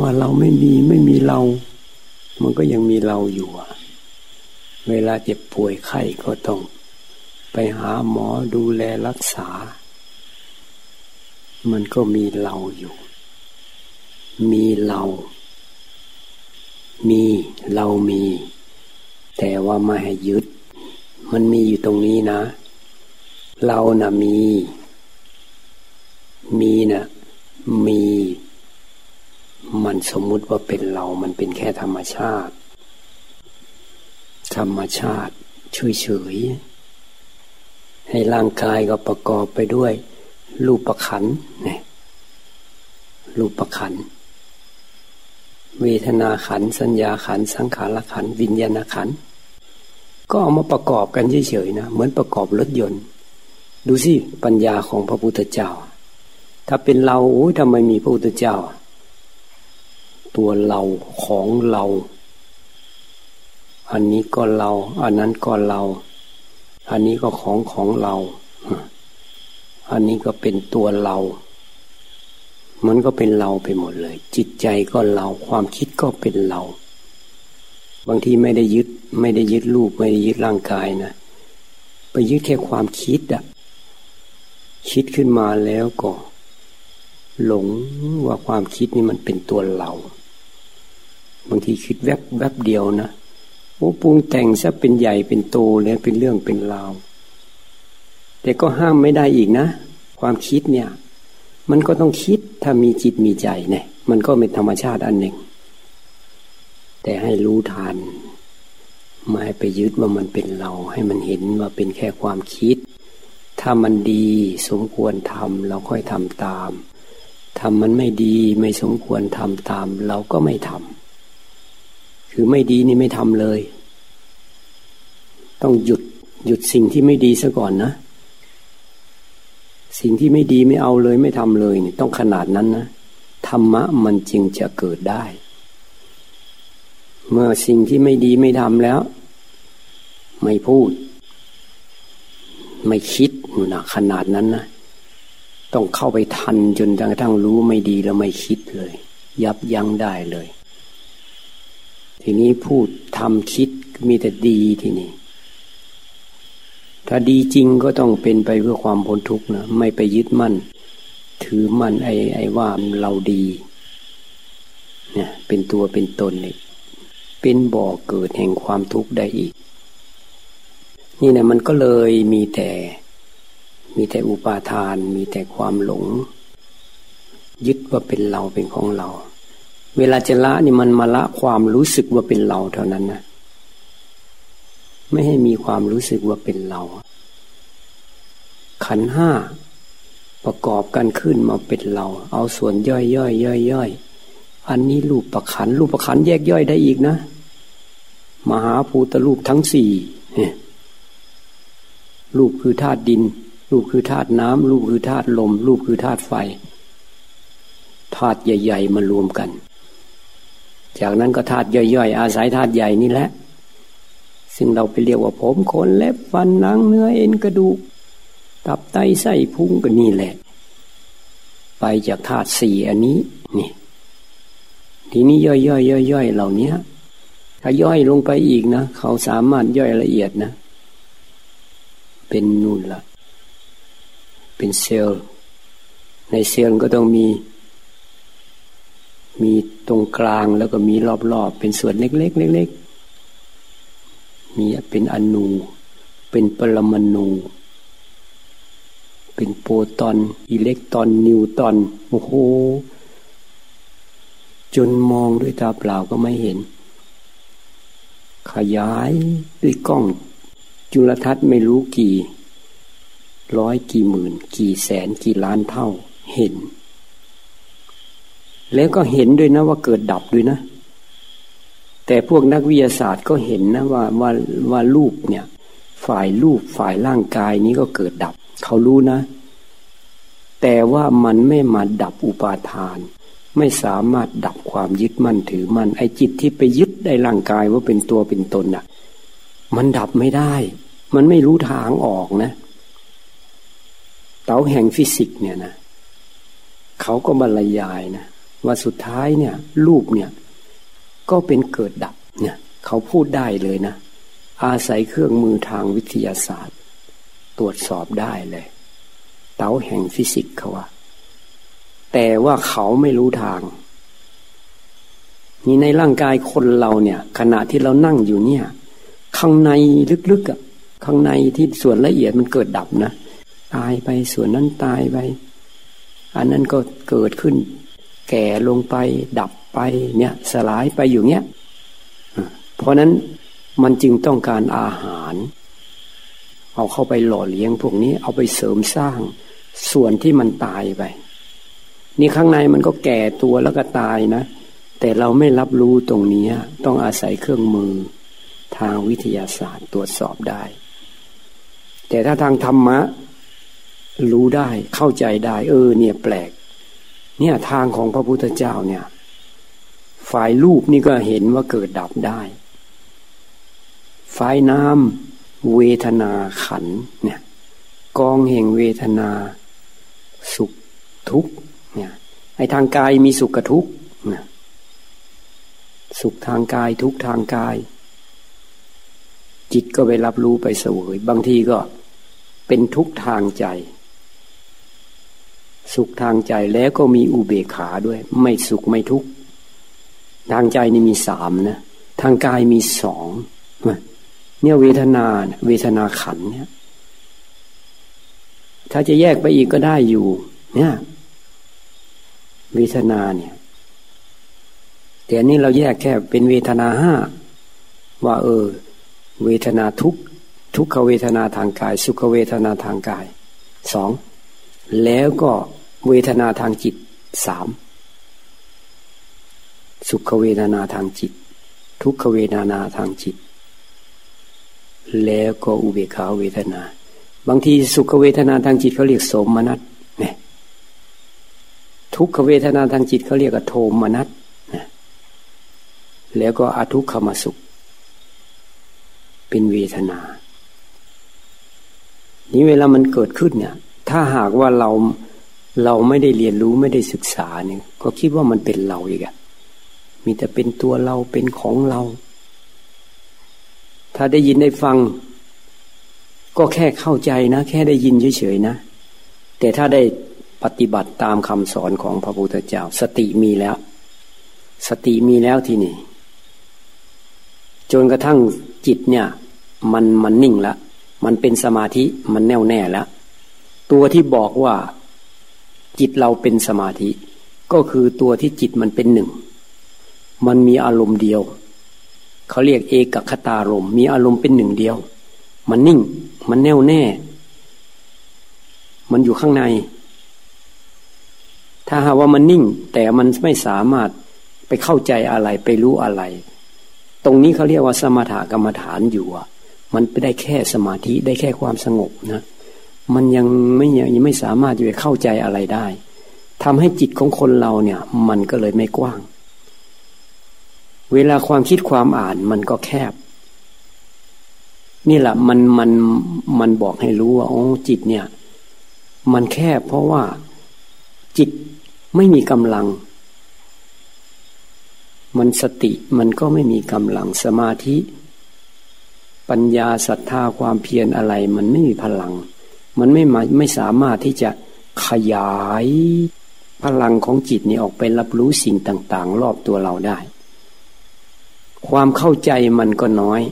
ว่าเราไม่มีไม่มีเรา มันก็ยังมีเราอยู่เวลาเจ็บป่วยไข้ก็ต้องไปหาหมอดูแลรักษา มันก็มีเราอยู่ มีเรา มีเรามี แต่ว่าไม่ให้ยึด มันมีอยู่ตรงนี้นะ เรานะ่ะมี มีนะ่ะมี มันสมมุติว่าเป็นเรา มันเป็นแค่ธรรมชาติ ธรรมชาติเฉยๆให้ร่างกายก็ประกอบไปด้วย รูปประขันเนี่ยรูปประขัน เวทนาขัน สัญญาขัน สังขารขัน วิญญาณขัน ก็เอามาประกอบกันเฉยๆนะ เหมือนประกอบรถยนต์ ดูสิ ปัญญาของพระพุทธเจ้า ถ้าเป็นเราโอ้ยทำไมมีพระพุทธเจ้า ตัวเราของเรา อันนี้ก็เรา อันนั้นก็เรา อันนี้ก็ของของเรา อันนี้ก็เป็นตัวเรา มันก็เป็นเราไปหมดเลย จิตใจก็เรา ความคิดก็เป็นเรา บางทีไม่ได้ยึด ไม่ได้ยึดรูปไม่ได้ยึดร่างกายนะไปยึดแค่ความคิดอะคิดขึ้นมาแล้วก็หลงว่าความคิดนี่มันเป็นตัวเรา บางทีคิดแวบแวบเดียวนะโอ้ปรุงแต่งซะเป็นใหญ่เป็นโตเลยเป็นเรื่องเป็นราวแต่ก็ห้ามไม่ได้อีกนะ ความคิดเนี่ย มันก็ต้องคิดถ้ามีจิตมีใจเนี่ย มันก็เป็นธรรมชาติอันหนึ่ง แต่ให้รู้ทันไม่ไปยึดว่ามันเป็นเรา ให้มันเห็นว่าเป็นแค่ความคิด ถ้ามันดีสมควรทำเราค่อยทำตามทำมันไม่ดีไม่สมควรทำตาม เราก็ไม่ทำ คือไม่ดีนี่ไม่ทำเลย ต้องหยุดหยุดสิ่งที่ไม่ดีซะก่อนนะ สิ่งที่ไม่ดีไม่เอาเลยไม่ทำเลยนี่ต้องขนาดนั้นนะธรรมะมันจึงจะเกิดได้ เมื่อสิ่งที่ไม่ดีไม่ทำแล้ว ไม่พูด ไม่คิดนะขนาดนั้นนะต้องเข้าไปทันจนกระทั่งรู้ไม่ดีแล้วไม่คิดเลย ยับยั้งได้เลย ทีนี้พูดทำคิดมีแต่ดีทีนี้ถ้าดีจริงก็ต้องเป็นไปเพื่อความพ้นทุกข์นะไม่ไปยึดมั่น ถือมั่นไอ้ไอ้ว่าเราดีเนี่ยเป็นตัวเป็นตนเนี่ยเป็นบ่อเกิดแห่งความทุกข์ได้อีก นี่นะมันก็เลยมีแต่ มีแต่อุปาทาน มีแต่ความหลง ยึดว่าเป็นเราเป็นของเรา เวลาจะละนี่มันมาละความรู้สึกว่าเป็นเราเท่านั้นนะไม่ให้มีความรู้สึกว่าเป็นเรา ขันห้าประกอบกันขึ้นมาเป็นเรา เอาส่วนย่อยย่อยย่อยย่อยอันนี้รูปประขันรูปประขันแยกย่อยได้อีกนะ มหาภูตรูปทั้งสี่รูปคือธาตุดิน รูปคือธาตุน้ำรูปคือธาตุลม รูปคือธาตุไฟธาตุใหญ่ ๆมารวมกัน จากนั้นก็ธาตุย่อยๆ อาศัยธาตุใหญ่นี่แหละ ซึ่งเราไปเรียกว่าผมขนเล็บฟันหนังเนื้อเอ็นกระดูก ตับไตไส้พุงก็นี่แหละ ไปจากธาตุสี่อันนี้นี่ทีนี้ย่อยๆย่อยๆเหล่านี้ถ้าย่อยลงไปอีกนะ เขาสามารถย่อยละเอียดนะ เป็นนู่นละเป็นเซลล์ ในเซลล์ก็ต้องมี มีตรงกลางแล้วก็มีรอบๆ เป็นส่วนเล็กๆเล็กๆมีเป็นอนู เป็นปรมาณูเป็นโปรตอน อิเล็กตรอนนิวตรอนโอ้โหจนมองด้วยตาเปล่าก็ไม่เห็น ขยายด้วยกล้อง จุลทรรศน์ไม่รู้กี่ ร้อยกี่หมื่น กี่แสนกี่ล้านเท่าเห็น แล้วก็เห็นด้วยนะว่าเกิดดับด้วยนะ แต่พวกนักวิทยาศาสตร์ก็เห็นนะว่าว่าว่ารูปเนี่ย ฝ่ายรูปฝ่ายร่างกายนี้ก็เกิดดับ เขารู้นะ แต่ว่ามันไม่มาดับอุปาทาน ไม่สามารถดับความยึดมั่นถือมั่นไอ้จิตที่ไปยึดได้ร่างกายว่าเป็นตัวเป็นตนอะ มันดับไม่ได้ มันไม่รู้ทางออกนะเต๋าแห่งฟิสิกส์เนี่ยนะเขาก็บรรยายนะ ว่าสุดท้ายเนี่ย รูปเนี่ย ก็เป็นเกิดดับเนี่ย เขาพูดได้เลยนะ อาศัยเครื่องมือทางวิทยาศาสตร์ ตรวจสอบได้เลย เต๋าแห่งฟิสิกส์เขาว่า แต่ว่าเขาไม่รู้ทาง นี่ในร่างกายคนเราเนี่ย ขณะที่เรานั่งอยู่เนี่ย ข้างในลึกๆอะข้างในที่ส่วนละเอียดมันเกิดดับนะตายไปส่วนนั้นตายไป อันนั้นก็เกิดขึ้น แก่ลงไปดับไปเนี่ยสลายไปอยู่เนี้ยเพราะนั้นมันจึงต้องการอาหาร เอาเข้าไปหล่อเลี้ยงพวกนี้เอาไปเสริมสร้างส่วนที่มันตายไป นี่ข้างในมันก็แก่ตัวแล้วก็ตายนะ แต่เราไม่รับรู้ตรงนี้ต้องอาศัยเครื่องมือทางวิทยาศาสตร์ตรวจสอบได้ แต่ถ้าทางธรรมะ รู้ได้เข้าใจได้ เออ เนี่ยแปลก เนี่ยทางของพระพุทธเจ้าเนี่ย ฝ่ายรูปนี่ก็เห็นว่าเกิดดับได้ ฝ่ายน้ำเวทนาขันเนี่ยกองแห่งเวทนาสุขทุกเนี่ยไอ้ทางกายมีสุขกับทุกเนี่ยสุขทางกายทุกทางกาย จิตก็ไปรับรู้ไปเสวย บางทีก็เป็นทุกทางใจ สุขทางใจแล้วก็มีอุเบกขาด้วย ไม่สุขไม่ทุกทางใจนี่มีสามนะทางกายมีสองเนี่ยเวทนาเวทนาขันเนี่ย ถ้าจะแยกไปอีกก็ได้อยู่ เนี่ย เวทนาเนี่ย แต่อันนี้เราแยกแค่เป็นเวทนาห้าว่า เออ เวทนาทุกทุกขเวทนาทางกาย สุขเวทนาทางกายสองแล้วก็ เวทนาทางจิตสามสุขเวทนาทางจิต ทุกขเวทนาทางจิต แล้วก็อุเบกขาเวทนา บางทีสุขเวทนาทางจิตเขาเรียกสมนัตเนี่ยทุกขเวทนาทางจิตเขาเรียกโทมนัตแล้วก็อทุกขมสุข เป็นเวทนา นี้เวลามันเกิดขึ้นเนี่ย ถ้าหากว่าเรา เราไม่ได้เรียนรู้ไม่ได้ศึกษาเนี่ย ก็คิดว่ามันเป็นเราอีกอะมีแต่เป็นตัวเราเป็นของเรา ถ้าได้ยินได้ฟัง ก็แค่เข้าใจนะ แค่ได้ยินเฉยๆนะ แต่ถ้าได้ปฏิบัติตามคำสอนของพระพุทธเจ้า สติมีแล้ว สติมีแล้วที่นี่ จนกระทั่งจิตเนี่ย มันมันนิ่งล้วมันเป็นสมาธิมันแน่วแน่แล้วตัวที่บอกว่า จิตเราเป็นสมาธิ ก็คือตัวที่จิตมันเป็นหนึ่ง มันมีอารมณ์เดียว เขาเรียกเอกคตารมมีอารมณ์เป็นหนึ่งเดียว มันนิ่ง มันแน่วแน่ มันอยู่ข้างใน ถ้าหากว่ามันนิ่ง แต่มันไม่สามารถไปเข้าใจอะไรไปรู้อะไร ตรงนี้เขาเรียกว่าสมถกรรมฐานอยู่มันไปได้แค่สมาธิได้แค่ความสงบนะ มันยังไม่ยังไม่สามารถจะไปเข้าใจอะไรได้ทำให้จิตของคนเราเนี่ย มันก็เลยไม่กว้าง เวลาความคิดความอ่านมันก็แคบ นี่แหละมันมันมันบอกให้รู้ว่าโอ้จิตเนี่ย มันแคบเพราะว่าจิตไม่มีกำลัง มันสติมันก็ไม่มีกำลังสมาธิ ปัญญาศรัทธาความเพียรอะไร มันไม่มีพลัง มันไม่ไม่สามารถที่จะขยายพลังของจิตนี้ออกไปรับรู้สิ่งต่าง ๆ รอบตัวเราได้ ความเข้าใจมันก็น้อย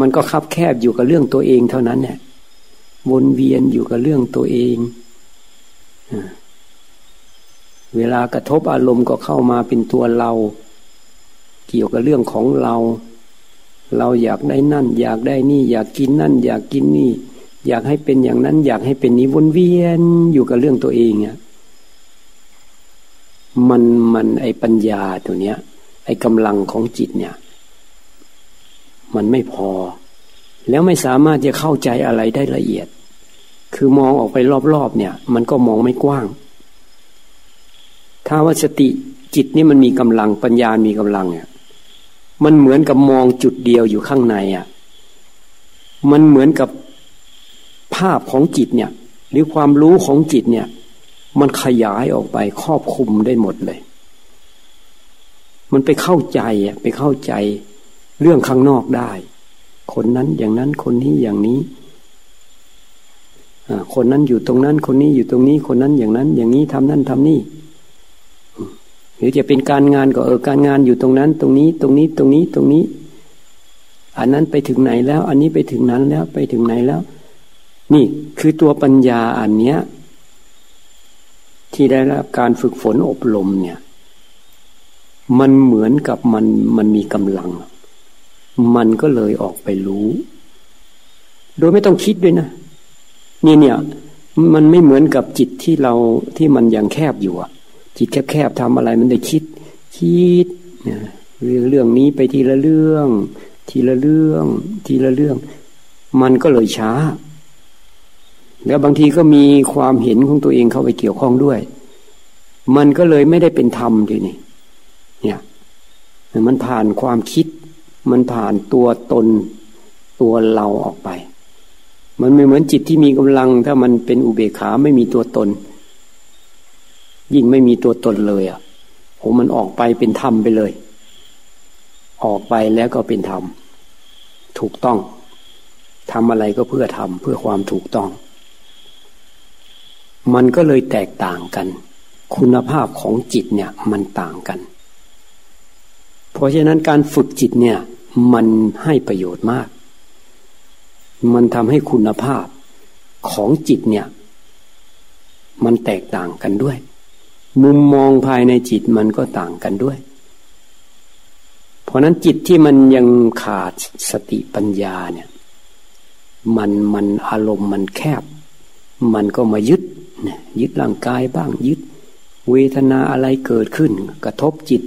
มันก็คับแคบอยู่กับเรื่องตัวเองเท่านั้นเนี่ยวนเวียนอยู่กับเรื่องตัวเองเวลากระทบอารมณ์ก็เข้ามาเป็นตัวเรา เกี่ยวกับเรื่องของเรา เราอยากได้นั่น อยากได้นี่ อยากกินนั่น อยากกินนี่ อยากให้เป็นอย่างนั้น อยากให้เป็นนี้วนเวียนอยู่กับเรื่องตัวเองอะมันมันไอปัญญาตัวเนี้ย ไอกำลังของจิตเนี่ย มันไม่พอ แล้วไม่สามารถจะเข้าใจอะไรได้ละเอียด คือมองออกไปรอบๆเนี่ย มันก็มองไม่กว้าง ถ้าว่าสติจิตนี่มันมีกำลังปัญญามีกำลังเนี่ยมันเหมือนกับมองจุดเดียวอยู่ข้างในอะ มันเหมือนกับ ภาพของจิตเนี่ยหรือความรู้ของจิตเนี่ย มันขยายออกไปครอบคุมได้หมดเลย มันไปเข้าใจอะไปเข้าใจเรื่องข้างนอกได้ คนนั้นอย่างนั้นคนนี้อย่างนี้คนนั้นอยู่ตรงนั้น คนนี้อยู่ตรงนี้ คนนั้นอย่างนั้น อย่างนี้ทำนั่นทำนี่ หรือจะเป็นการงานก็เออการงานอยู่ตรงนั้น ตรงนี้ ตรงนี้ตรงนี้ตรงนี้ อันนั้นไปถึงไหนแล้ว อันนี้ไปถึงนั้นแล้วไปถึงไหนแล้ว นี่คือตัวปัญญาอันเนี้ย ที่ได้รับการฝึกฝนอบรมเนี่ย มันเหมือนกับมันมันมีกำลัง มันก็เลยออกไปรู้ โดยไม่ต้องคิดด้วยนะนี่เนี่ย มันไม่เหมือนกับจิตที่เราที่มันยังแคบอยู่อะจิตแคบๆทำอะไรมันได้คิด คิดเนี่ยเรื่องนี้ไปทีละเรื่อง ทีละเรื่อง ทีละเรื่อง มันก็เลยช้า แล้วบางทีก็มีความเห็นของตัวเองเข้าไปเกี่ยวข้องด้วย มันก็เลยไม่ได้เป็นธรรมด้วยนี่เนี่ยมันผ่านความคิด มันผ่านตัวตนตัวเราออกไป มันไม่เหมือนจิตที่มีกำลัง ถ้ามันเป็นอุเบกขาไม่มีตัวตน ยิ่งไม่มีตัวตนเลยอะโหมันออกไปเป็นธรรมไปเลย ออกไปแล้วก็เป็นธรรมถูกต้องทำอะไรก็เพื่อทำเพื่อความถูกต้อง มันก็เลยแตกต่างกัน คุณภาพของจิตเนี่ยมันต่างกัน เพราะฉะนั้นการฝึกจิตเนี่ย มันให้ประโยชน์มาก มันทำให้คุณภาพของจิตเนี่ย มันแตกต่างกันด้วย มุมมองภายในจิตมันก็ต่างกันด้วย เพราะนั้นจิตที่มันยังขาดสติปัญญาเนี่ย มันมันอารมณ์มันแคบ มันก็มายึด ยึดร่างกายบ้างยึด เวทนาอะไรเกิดขึ้น กระทบจิต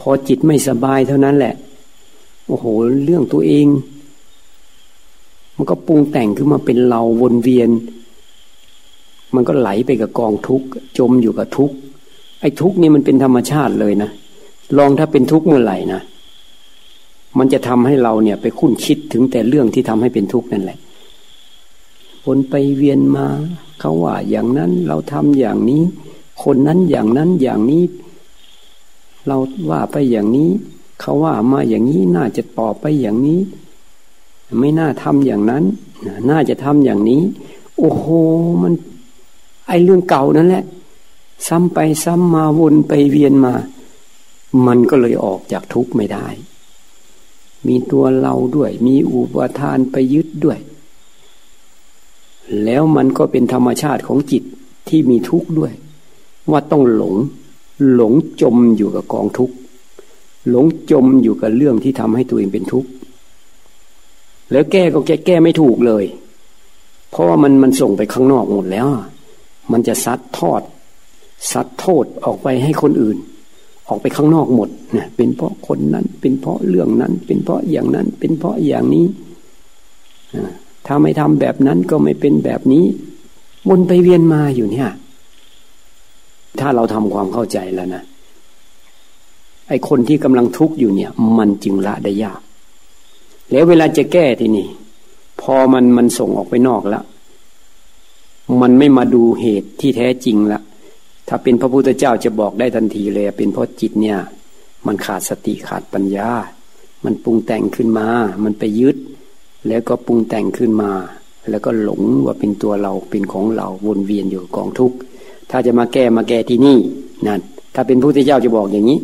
พอจิตไม่สบายเท่านั้นแหละ โอ้โห เรื่องตัวเอง มันก็ปรุงแต่งขึ้นมาเป็นเราวนเวียน มันก็ไหลไปกับกองทุกข์จมอยู่กับทุกข์ไอ้ทุกข์นี่มันเป็นธรรมชาติเลยนะลองถ้าเป็นทุกข์เมื่อไหร่นะมันจะทำให้เราเนี่ยไปคุ้นคิดถึงแต่เรื่องที่ทำให้เป็นทุกข์นั่นแหละ วนไปเวียนมา เขาว่าอย่างนั้นเราทำอย่างนี้ คนนั้นอย่างนั้นอย่างนี้ เราว่าไปอย่างนี้ เขาว่ามาอย่างนี้น่าจะตอบไปอย่างนี้ ไม่น่าทำอย่างนั้น น่าจะทำอย่างนี้ โอ้โหมัน ไอเรื่องเก่านั่นแหละ ซ้ำไปซ้ำมาวนไปเวียนมา มันก็เลยออกจากทุกข์ไม่ได้ มีตัวเราด้วย มีอุปทานไปยึดด้วย แล้วมันก็เป็นธรรมชาติของจิตที่มีทุกข์ด้วย ว่าต้องหลง หลงจมอยู่กับกองทุกข์หลงจมอยู่กับเรื่องที่ทำให้ตัวเองเป็นทุกข์แล้วแก้ก็แก้แก้ไม่ถูกเลย เพราะว่ามันมันส่งไปข้างนอกหมดแล้ว มันจะซัดทอดสัตว์โทษออกไปให้คนอื่น ออกไปข้างนอกหมดเนี่ยเป็นเพราะคนนั้น เป็นเพราะเรื่องนั้น เป็นเพราะอย่างนั้น เป็นเพราะอย่างนี้ ถ้าไม่ทำแบบนั้นก็ไม่เป็นแบบนี้ วนไปเวียนมาอยู่เนี่ย ถ้าเราทำความเข้าใจแล้วนะไอคนที่กำลังทุกข์อยู่เนี่ย มันจึงละได้ยาก แล้วเวลาจะแก้ทีนี่พอมันมันส่งออกไปนอกแล้วมันไม่มาดูเหตุที่แท้จริงละถ้าเป็นพระพุทธเจ้าจะบอกได้ทันทีเลย เป็นเพราะจิตเนี่ย มันขาดสติขาดปัญญา มันปรุงแต่งขึ้นมา มันไปยึด แล้วก็ปรุงแต่งขึ้นมา แล้วก็หลงว่าเป็นตัวเราเป็นของเราวนเวียนอยู่กองทุกข์ถ้าจะมาแก้มาแก้ที่นี่นั่นถ้าเป็นพระพุทธเจ้าจะบอกอย่างนี้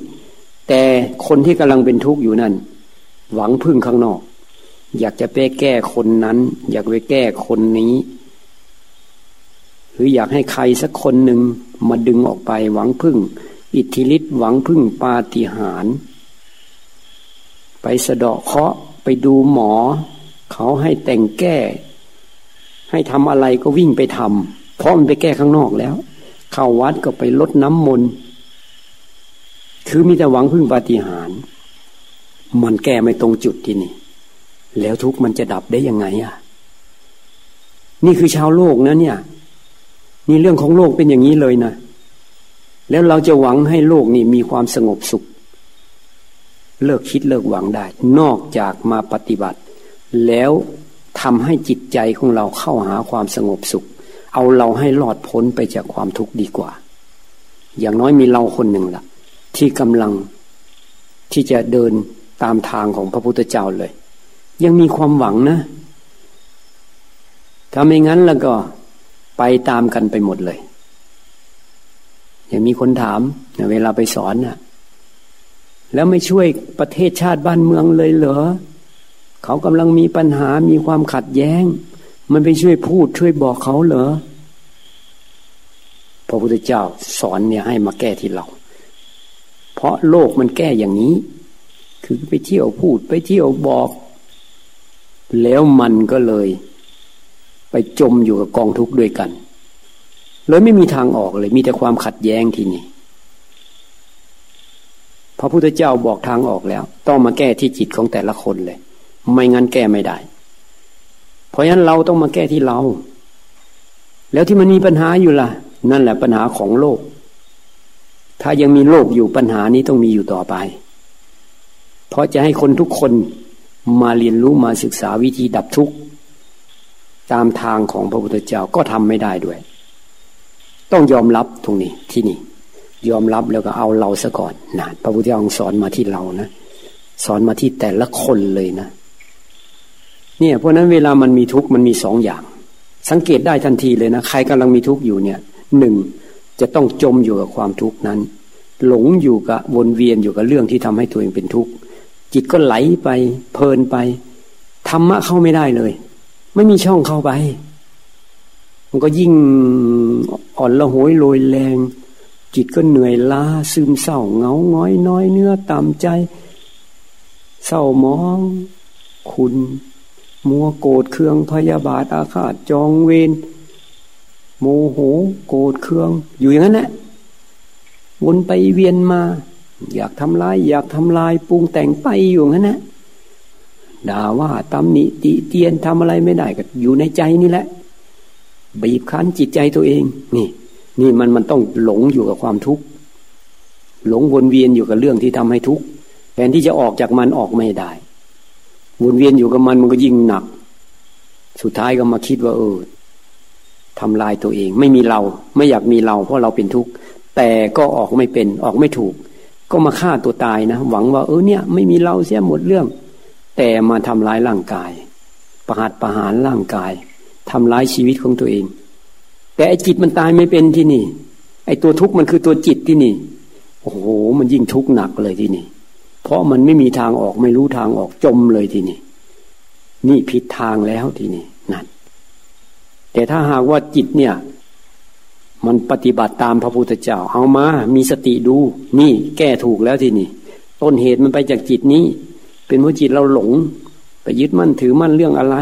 แต่คนที่กำลังเป็นทุกข์อยู่นั่น หวังพึ่งข้างนอก อยากจะไปแก้คนนั้น อยากไปแก้คนนี้ หรืออยากให้ใครสักคนหนึ่งมาดึงออกไปหวังพึ่ง อิทธิฤทธิ์หวังพึ่งปาฏิหาริย์ไปสะเดาะเคาะไปดูหมอ เขาให้แต่งแก้ ให้ทำอะไรก็วิ่งไปทำเพราะมันไปแก้ข้างนอกแล้ว เข้าวัดก็ไปลดน้ำมนต์คือมีแต่หวังพึ่งปาฏิหาริย์มันแก้ไม่ตรงจุดที่นี่ แล้วทุกมันจะดับได้ยังไงอะ นี่คือชาวโลกนะเนี่ย นี่เรื่องของโลกเป็นอย่างนี้เลยนะแล้วเราจะหวังให้โลกนี่มีความสงบสุข เลิกคิดเลิกหวังได้ นอกจากมาปฏิบัติ แล้วทำให้จิตใจของเราเข้าหาความสงบสุข เอาเราให้รอดพ้นไปจากความทุกข์ดีกว่า อย่างน้อยมีเราคนหนึ่งละ่ะ ที่กำลังที่จะเดินตามทางของพระพุทธเจ้าเลย ยังมีความหวังนะถ้าไม่งั้นแล้วก็ไปตามกันไปหมดเลยยังมีคนถามเวลาไปสอนน่ะแล้วไม่ช่วยประเทศชาติบ้านเมืองเลยเหรอ เขากำลังมีปัญหามีความขัดแย้ง มันไปช่วยพูดช่วยบอกเขาเหรอพระพุทธเจ้าสอนเนี่ยให้มาแก้ที่เรา เพราะโลกมันแก้อย่างนี้ คือไปเที่ยวพูดไปเที่ยวบอก แล้วมันก็เลย ไปจมอยู่กับกองทุกข์ด้วยกัน เลยไม่มีทางออกเลย มีแต่ความขัดแย้งที่นี่พระพุทธเจ้าบอกทางออกแล้ว ต้องมาแก้ที่จิตของแต่ละคนเลย ไม่งั้นแก้ไม่ได้ เพราะฉะนั้นเราต้องมาแก้ที่เรา แล้วที่มันมีปัญหาอยู่ล่ะ นั่นแหละปัญหาของโลก ถ้ายังมีโลกอยู่ปัญหานี้ต้องมีอยู่ต่อไป เพราะจะให้คนทุกคนมาเรียนรู้มาศึกษาวิธีดับทุกข์ตามทางของพระพุทธเจ้าก็ทำไม่ได้ด้วย ต้องยอมรับตรงนี้ที่นี่ ยอมรับแล้วก็เอาเราซะก่อนนะพระพุทธเจ้าสอนมาที่เรานะ สอนมาที่แต่ละคนเลยนะ เนี่ยเพราะนั้นเวลามันมีทุกข์มันมีสองอย่าง สังเกตได้ทันทีเลยนะใครกำลังมีทุกข์อยู่เนี่ยหนึ่งจะต้องจมอยู่กับความทุกข์นั้น หลงอยู่กับวนเวียนอยู่กับเรื่องที่ทำให้ตัวเองเป็นทุกข์จิตก็ไหลไปเพลินไปธรรมะเข้าไม่ได้เลย ไม่มีช่องเข้าไป มันก็ยิ่งอ่อนละหยโรยแรง จิตก็เหนื่อยล้าซึมเศร้าเงาง้อยน้อยเนื้อตามใจ เศร้ามอง คุณ มัวโกรธเคืองพยาบาทอาฆาตจองเวรโมโหโกรธเคือง อยู่อย่างนั้นแหละวนไปเวียนมา อยากทำลาย อยากทำลายปรุงแต่งไปอยู่งั้นนะด่าว่าตำหนิติเตียนทำอะไรไม่ได้ก็อยู่ในใจนี่แหละบีบคั้นจิตใจตัวเอง นี่ นี่มันมันต้องหลงอยู่กับความทุกข์หลงวนเวียนอยู่กับเรื่องที่ทำให้ทุกข์แทนที่จะออกจากมันออกไม่ได้ วนเวียนอยู่กับมันมันก็ยิ่งหนัก สุดท้ายก็มาคิดว่าเออทำลายตัวเอง ไม่มีเรา ไม่อยากมีเราเพราะเราเป็นทุกข์แต่ก็ออกไม่เป็นออกไม่ถูก ก็มาฆ่าตัวตายนะ หวังว่าเออเนี่ย ไม่มีเราเสียหมดเรื่อง แต่มาทำร้ายร่างกาย ประหัตประหารร่างกายทำร้ายชีวิตของตัวเอง แต่ไอจิตมันตายไม่เป็นที่นี่ ไอ้ตัวทุกข์มันคือตัวจิตที่นี่ โอ้โห มันยิ่งทุกข์หนักเลยที่นี่ เพราะมันไม่มีทางออกไม่รู้ทางออกจมเลยทีนี่นี่ผิดทางแล้วทีนี่นั่น แต่ถ้าหากว่าจิตเนี่ย มันปฏิบัติตามพระพุทธเจ้าเอามา มีสติดู นี่แก้ถูกแล้วทีนี่ต้นเหตุมันไปจากจิตนี้ เป็นเพราะจิตเราหลง ไปยึดมั่นถือมั่นเรื่องอะไร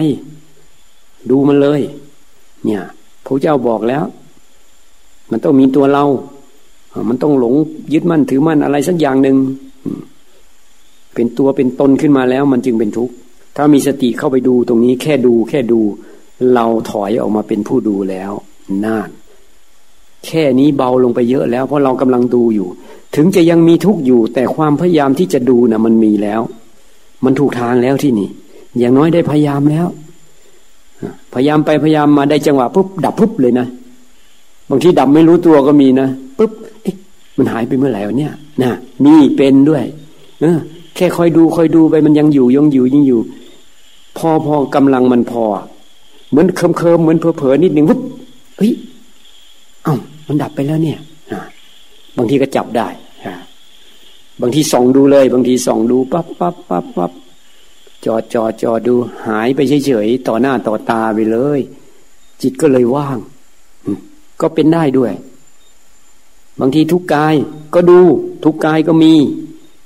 ดูมันเลย เนี่ยพระเจ้าบอกแล้ว มันต้องมีตัวเรา มันต้องหลงยึดมั่นถือมั่นอะไรสักอย่างหนึ่ง เป็นตัวเป็นตนขึ้นมาแล้ว มันจึงเป็นทุกข์ ถ้ามีสติเข้าไปดูตรงนี้แค่ดูแค่ดู เราถอยออกมาเป็นผู้ดูแล้วน่านแค่นี้เบาลงไปเยอะแล้ว เพราะเรากำลังดูอยู่ ถึงจะยังมีทุกข์อยู่ แต่ความพยายามที่จะดูนะ่ะ มันมีแล้ว มันถูกทางแล้วที่นี่ อย่างน้อยได้พยายามแล้วพยายามไปพยายามมาได้จังหวะปุ๊บดับปุ๊บเลยนะบางทีดับไม่รู้ตัวก็มีนะปุ๊บมันหายไปเมื่อไหร่วะเนี่ยนะมีเป็นด้วย เออ ค่คอยดูคอยดูไปมันยังอยู่ยังอยู่ยังอยู่ พอพอกำลังมันพอ เหมือนเคิมเคิมเหมือนเพอเพอนิดหนึ่งวุ๊บเฮ้ยเอ้ามันดับไปแล้วเนี่ยบางทีก็จับได้บางทีส่องดูเลย บางทีส่องดูปั๊บปั๊บปั๊บปั๊บจอจอจอดูหายไปเฉยๆต่อหน้าต่อตาไปเลย จิตก็เลยว่าง ก็เป็นได้ด้วย บางทีทุกกายก็ดู ทุกกายก็มี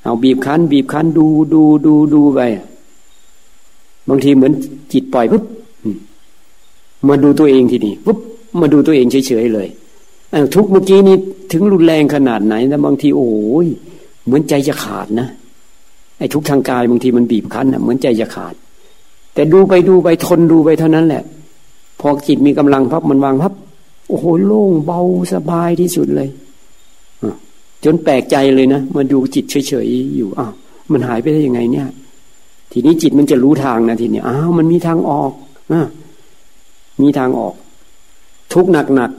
เอาบีบคั้น บีบคั้นดูดูดูดูไปบางทีเหมือนจิตปล่อยปุ๊บมาดูตัวเองทีนี้ปุ๊บมาดูตัวเองเฉยๆเลยทุกเมื่อกี้นี้ถึงรุนแรงขนาดไหนนะบางทีโอ้ยเหมือนใจจะขาดนะไอ้ทุกทางกายบางทีมันบีบคั้นนะเหมือนใจจะขาด แต่ดูไปดูไปทนดูไปเท่านั้นแหละ พอจิตมีกำลังพับมันวางพับโอ้โหโล่งเบาสบายที่สุดเลย จนแปลกใจเลยนะมาดูจิตเฉยๆอยู่อ้าวมันหายไปได้ยังไงเนี่ย ทีนี้จิตมันจะรู้ทางนะทีนี้อ้าวมันมีทางออกอ่ามีทางออก ทุกหนักหนัก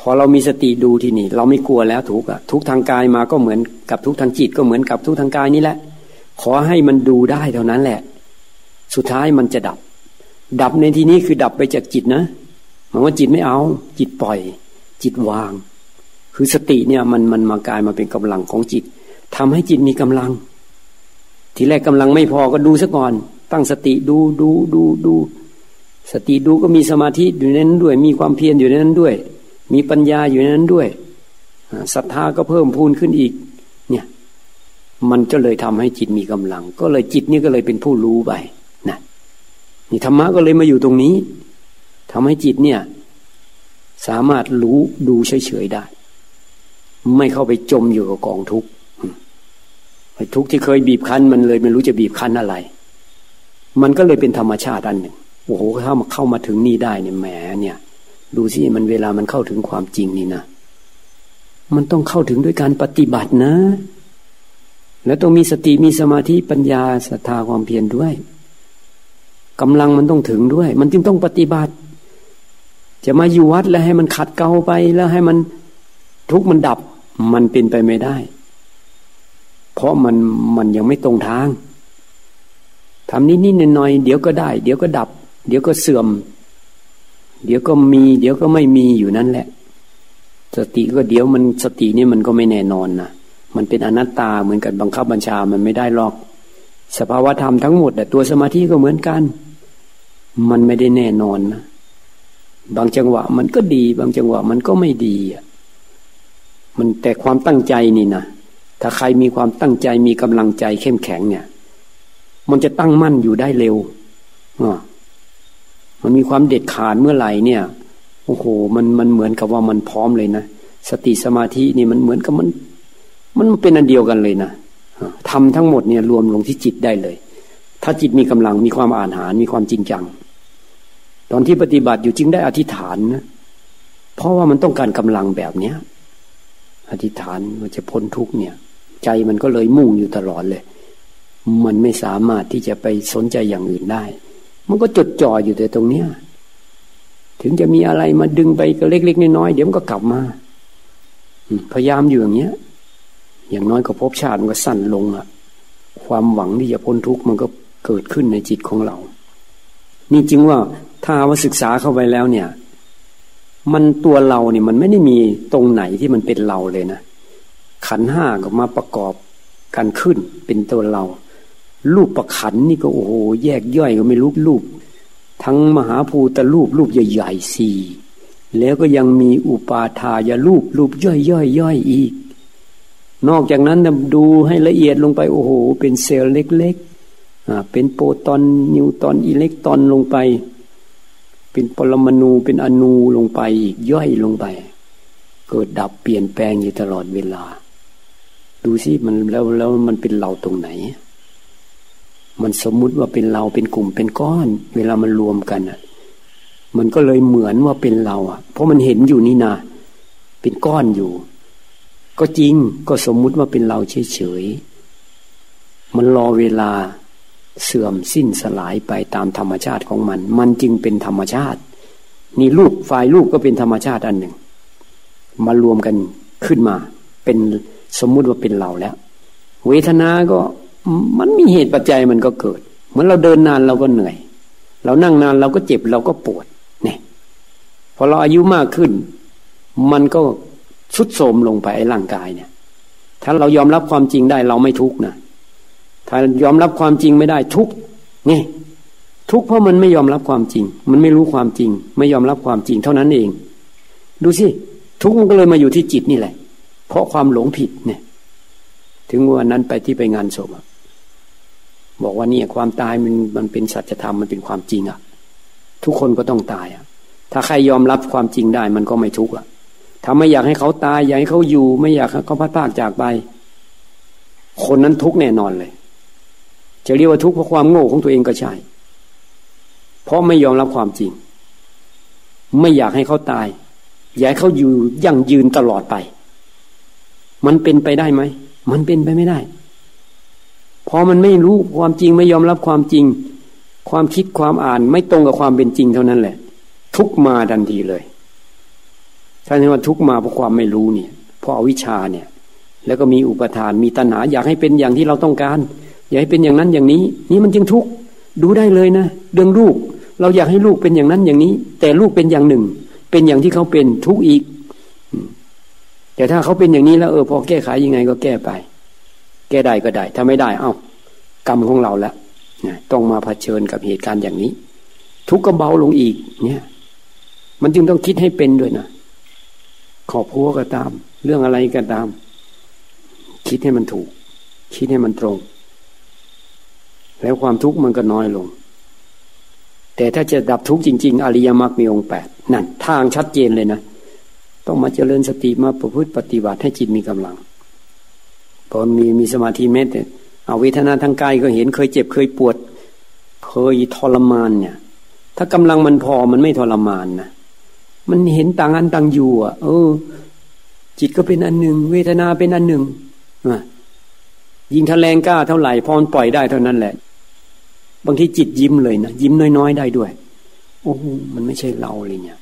พอเรามีสติดูทีนี่เราไม่กลัวแล้วทุกอะทุกทางกายมาก็เหมือนกับทุกทางจิตก็เหมือนกับทุกทางกายนี่แหละ ขอให้มันดูได้เท่านั้นแหละ สุดท้ายมันจะดับ ดับในที่นี้คือดับไปจากจิตนะหมายว่าจิตไม่เอา จิตปล่อย จิตวาง คือสติเนี่ยมันมันมากลายมาเป็นกำลังของจิตทำให้จิตมีกำลัง ทีแรกกำลังไม่พอก็ดูซะก่อน ตั้งสติดูดูดูดู สติดูก็มีสมาธิอยู่ในนั้นด้วย มีความเพียรอยู่ในนั้นด้วย มีปัญญาอยู่ในนั้นด้วยศรัทธาก็เพิ่มพูนขึ้นอีก เนี่ย มันก็เลยทำให้จิตมีกำลัง ก็เลยจิตนี่ก็เลยเป็นผู้รู้ไปนะนี่ธรรมะก็เลยมาอยู่ตรงนี้ทำให้จิตเนี่ย สามารถรู้ดูเฉยๆได้ ไม่เข้าไปจมอยู่กับกองทุกข์ทุกข์ที่เคยบีบคั้นมันเลยไม่รู้จะบีบคั้นอะไร มันก็เลยเป็นธรรมชาติอันหนึ่งโอ้โหถ้ามาเข้ามาถึงนี่ได้เนี่ยแหมเนี่ย ดูสิมันเวลามันเข้าถึงความจริงนี่นะมันต้องเข้าถึงด้วยการปฏิบัตินะ แล้วต้องมีสติมีสมาธิปัญญาศรัทธาความเพียรด้วยกำลังมันต้องถึงด้วย มันจึงต้องปฏิบัติ จะมาอยู่วัดแล้วให้มันขัดเกลาไปแล้วให้มันทุกมันดับ มันเป็นไปไม่ได้ เพราะมันมันยังไม่ตรงทางทำนิดนิดหน่อยเดี๋ยวก็ได้ เดี๋ยวก็ดับ เดี๋ยวก็เสื่อม เดี๋ยวก็มี เดี๋ยวก็ไม่มีอยู่นั่นแหละ สติก็เดี๋ยวมันสตินี่มันก็ไม่แน่นอนนะมันเป็นอนัตตาเหมือนกันบังคับบัญชามันไม่ได้หรอก สภาวธรรมทั้งหมดแต่ตัวสมาธิก็เหมือนกัน มันไม่ได้แน่นอนนะบางจังหวะมันก็ดี บางจังหวะมันก็ไม่ดีอะ มันแต่ความตั้งใจนี่นะถ้าใครมีความตั้งใจมีกำลังใจเข้มแข็งเนี่ย มันจะตั้งมั่นอยู่ได้เร็วอ่ามันมีความเด็ดขาดเมื่อไหร่เนี่ยโอ้โห มันมันเหมือนกับว่ามันพร้อมเลยนะสติสมาธินี่มันเหมือนกับมัน มันเป็นอันเดียวกันเลยนะทำทั้งหมดเนี่ยรวมลงที่จิตได้เลย ถ้าจิตมีกำลังมีความอ่านหารมีความจริงจัง ตอนที่ปฏิบัติอยู่จึงได้อธิษฐานนะเพราะว่ามันต้องการกำลังแบบเนี้ย อธิษฐานมันจะพ้นทุกเนี่ย ใจมันก็เลยมุ่งอยู่ตลอดเลย มันไม่สามารถที่จะไปสนใจอย่างอื่นได้ มันก็จดจ่ออยู่แต่ตรงเนี้ยถึงจะมีอะไรมาดึงไปก็เล็กๆน้อยๆเดี๋ยวมันก็กลับมาพยายามอยู่อย่างเงี้ย อย่างน้อยก็พบชาติมันก็สั้นลงอะความหวังที่จะพ้นทุกข์มันก็เกิดขึ้นในจิตของเรา นี่จริงว่าถ้าว่าศึกษาเข้าไปแล้วเนี่ย มันตัวเราเนี่ยมันไม่ได้มีตรงไหนที่มันเป็นเราเลยนะ ขันห้าก็มาประกอบกันขึ้นเป็นตัวเรา รูปประขันนี่ก็โอ้โหแยกย่อยก็ไม่รู้รูป ทั้งมหาภูตรูปรูปใหญ่ๆสี่แล้วก็ยังมีอุปาทายรูปรูปย่อยย่อยย่อยอีก นอกจากนั้นดูให้ละเอียดลงไปโอ้โห เป็นเซลล์เล็กๆอ่าเป็นโปรตอนนิวตอนอิเล็กตรอนลงไป เป็นปรมาณูเป็นอนูลงไปอีกย่อยลงไป เกิดดับเปลี่ยนแปลงอยู่ตลอดเวลา ดูสิมันแล้วแล้วมันเป็นเราตรงไหน มันสมมุติว่าเป็นเราเป็นกลุ่มเป็นก้อน เวลามันรวมกันอะ มันก็เลยเหมือนว่าเป็นเราอะ เพราะมันเห็นอยู่นี่นาเป็นก้อนอยู่ ก็จริงก็สมมุติว่าเป็นเราเฉยๆมันรอเวลา เสื่อมสิ้นสลายไปตามธรรมชาติของมัน มันจึงเป็นธรรมชาติ นี่ลูกฝ่ายลูกก็เป็นธรรมชาติอันหนึ่ง มารวมกันขึ้นมา เป็นสมมุติว่าเป็นเราแล้ว เวทนาก็มันมีเหตุปัจจัยมันก็เกิด เหมือนเราเดินนานเราก็เหนื่อย เรานั่งนานเราก็เจ็บเราก็ปวดเนี่ยพอเราอายุมากขึ้น มันก็สุดโทมลงไปไอ้ร่างกายเนี่ย ถ้าเรายอมรับความจริงได้เราไม่ทุกข์นะ ถ้ายอมรับความจริงไม่ได้ทุกข์นี่ทุกเพราะมันไม่ยอมรับความจริง มันไม่รู้ความจริง ไม่ยอมรับความจริงเท่านั้นเอง ดูสิทุกมันก็เลยมาอยู่ที่จิตนี่แหละ เพราะความหลงผิดเนี่ย ถึงวันนั้นไปที่ไปงานศพบอกว่าเนี่ยความตายมันมันเป็นสัจธรรมมันเป็นความจริงอะ่ะ ทุกคนก็ต้องตายอะ่ะ ถ้าใครยอมรับความจริงได้ มันก็ไม่ทุกข์อะถ้าไม่อยากให้เขาตายอยากให้เขาอยู่ ไม่อยากให้เขาพัดพากจากไป คนนั้นทุกข์แน่นอนเลย จะเรียกว่าทุกข์เพราะความโง่ของตัวเองก็ใช่ เพราะไม่ยอมรับความจริง ไม่อยากให้เขาตาย อยากให้เขาอยู่ยั่งยืนตลอดไป มันเป็นไปได้ไหม มันเป็นไปไม่ได้ เพอมันไม่รู้ความจริงไม่ยอมรับความจริง ความคิดความอ่านไม่ตรงกับความเป็นจริงเท่านั้นแหละ ทุกมาทันทีเลยถ้าเห็นว่าทุกมาเพราะความไม่รู้เนี่ยเพราะอวิชชาเนี่ย แล้วก็มีอุปทานมีตัณหาอยากให้เป็นอย่างที่เราต้องการ อยากให้เป็นอย่างนั้นอย่างนี้ นี่มันจึงทุกข์ดูได้เลยนะเรื่องลูก เราอยากให้ลูกเป็นอย่างนั้นอย่างนี้ แต่ลูกเป็นอย่างหนึ่ง เป็นอย่างที่เขาเป็นทุกข์อีก แต่ถ้าเขาเป็นอย่างนี้แล้วเออพอแก้ไขยังไงก็แก้ไป แก้ได้ก็ได้ ถ้าไม่ได้ เอา้ากรรมของเราแล้วต้องมาเผชิญกับเหตุการณ์อย่างนี้ ทุกข์ก็เบาลงอีก เนี่ย มันจึงต้องคิดให้เป็นด้วยนะขอบพัวก็ตาม เรื่องอะไรก็ตาม คิดให้มันถูก คิดให้มันตรง แล้วความทุกข์มันก็น้อยลง แต่ถ้าจะดับทุกข์จริง ๆ อริยมรรคมีองค์แปดนั่นทางชัดเจนเลยนะ ต้องมาเจริญสติมาประพฤติปฏิบัติให้จิตมีกำลัง พอมีมีสมาธิเม็ดเอาเวทนาทางกายก็เห็นเคยเจ็บเคยปวด เคยทรมานเนี่ย ถ้ากำลังมันพอมันไม่ทรมานนะมันเห็นต่างอันต่างอยู่อะ เออ จิตก็เป็นอันหนึ่ง เวทนาเป็นอันหนึ่งอะยิงทะแรงกล้าเท่าไหร่พอมปล่อยได้เท่านั้นแหละ บางทีจิตยิ้มเลยนะยิ้มน้อยๆ ได้ด้วย โอ้มันไม่ใช่เราเลยเนี่ย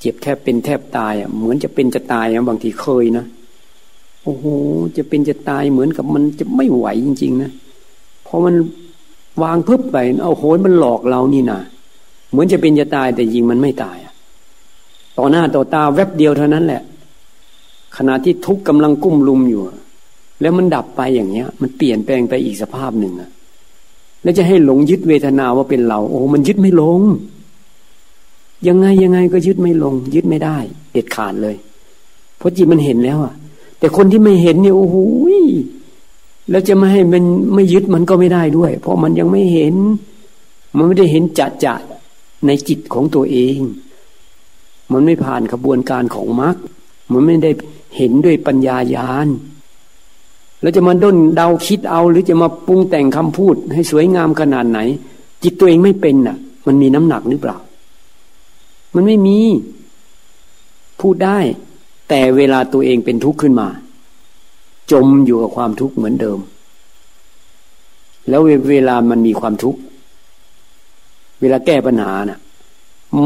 เจ็บแทบเป็นแทบตายอะเหมือนจะเป็นจะตายอะบางทีเคยนะโอ้โหจะเป็นจะตายเหมือนกับมันจะไม่ไหวจริง ๆ นะพอมันวางพึบไปเอาโหมันหลอกเรานี่นะเหมือนจะเป็นจะตายแต่ยิงมันไม่ตายอะต่อหน้าต่อตาแวบเดียวเท่านั้นแหละ ขณะที่ทุกข์กำลังกุ้มลุมอยู่ แล้วมันดับไปอย่างเงี้ย มันเปลี่ยนแปลงไปอีกสภาพหนึ่งอะ แล้วจะให้หลงยึดเวทนาว่าเป็นเรา โอ้มันยึดไม่ลง ยังไงยังไงก็ยึดไม่ลง ยึดไม่ได้ เด็ดขาดเลย เพราะจิตมันเห็นแล้วอะ แต่คนที่ไม่เห็นเนี่ยโอ้โหแล้วจะไม่ให้มันไม่ยึดมันก็ไม่ได้ด้วย เพราะมันยังไม่เห็น มันไม่ได้เห็นจัดจัดในจิตของตัวเอง มันไม่ผ่านขบวนการของมรรคมันไม่ได้เห็นด้วยปัญญายาณ แล้วจะมาด้นเดาคิดเอา หรือจะมาปรุงแต่งคำพูด ให้สวยงามขนาดไหน จิตตัวเองไม่เป็นน่ะ มันมีน้ำหนักหรือเปล่า มันไม่มี พูดได้ แต่เวลาตัวเองเป็นทุกข์ขึ้นมา จมอยู่กับความทุกข์เหมือนเดิม แล้วเวลามันมีความทุกข์เวลาแก้ปัญหานะ่ะ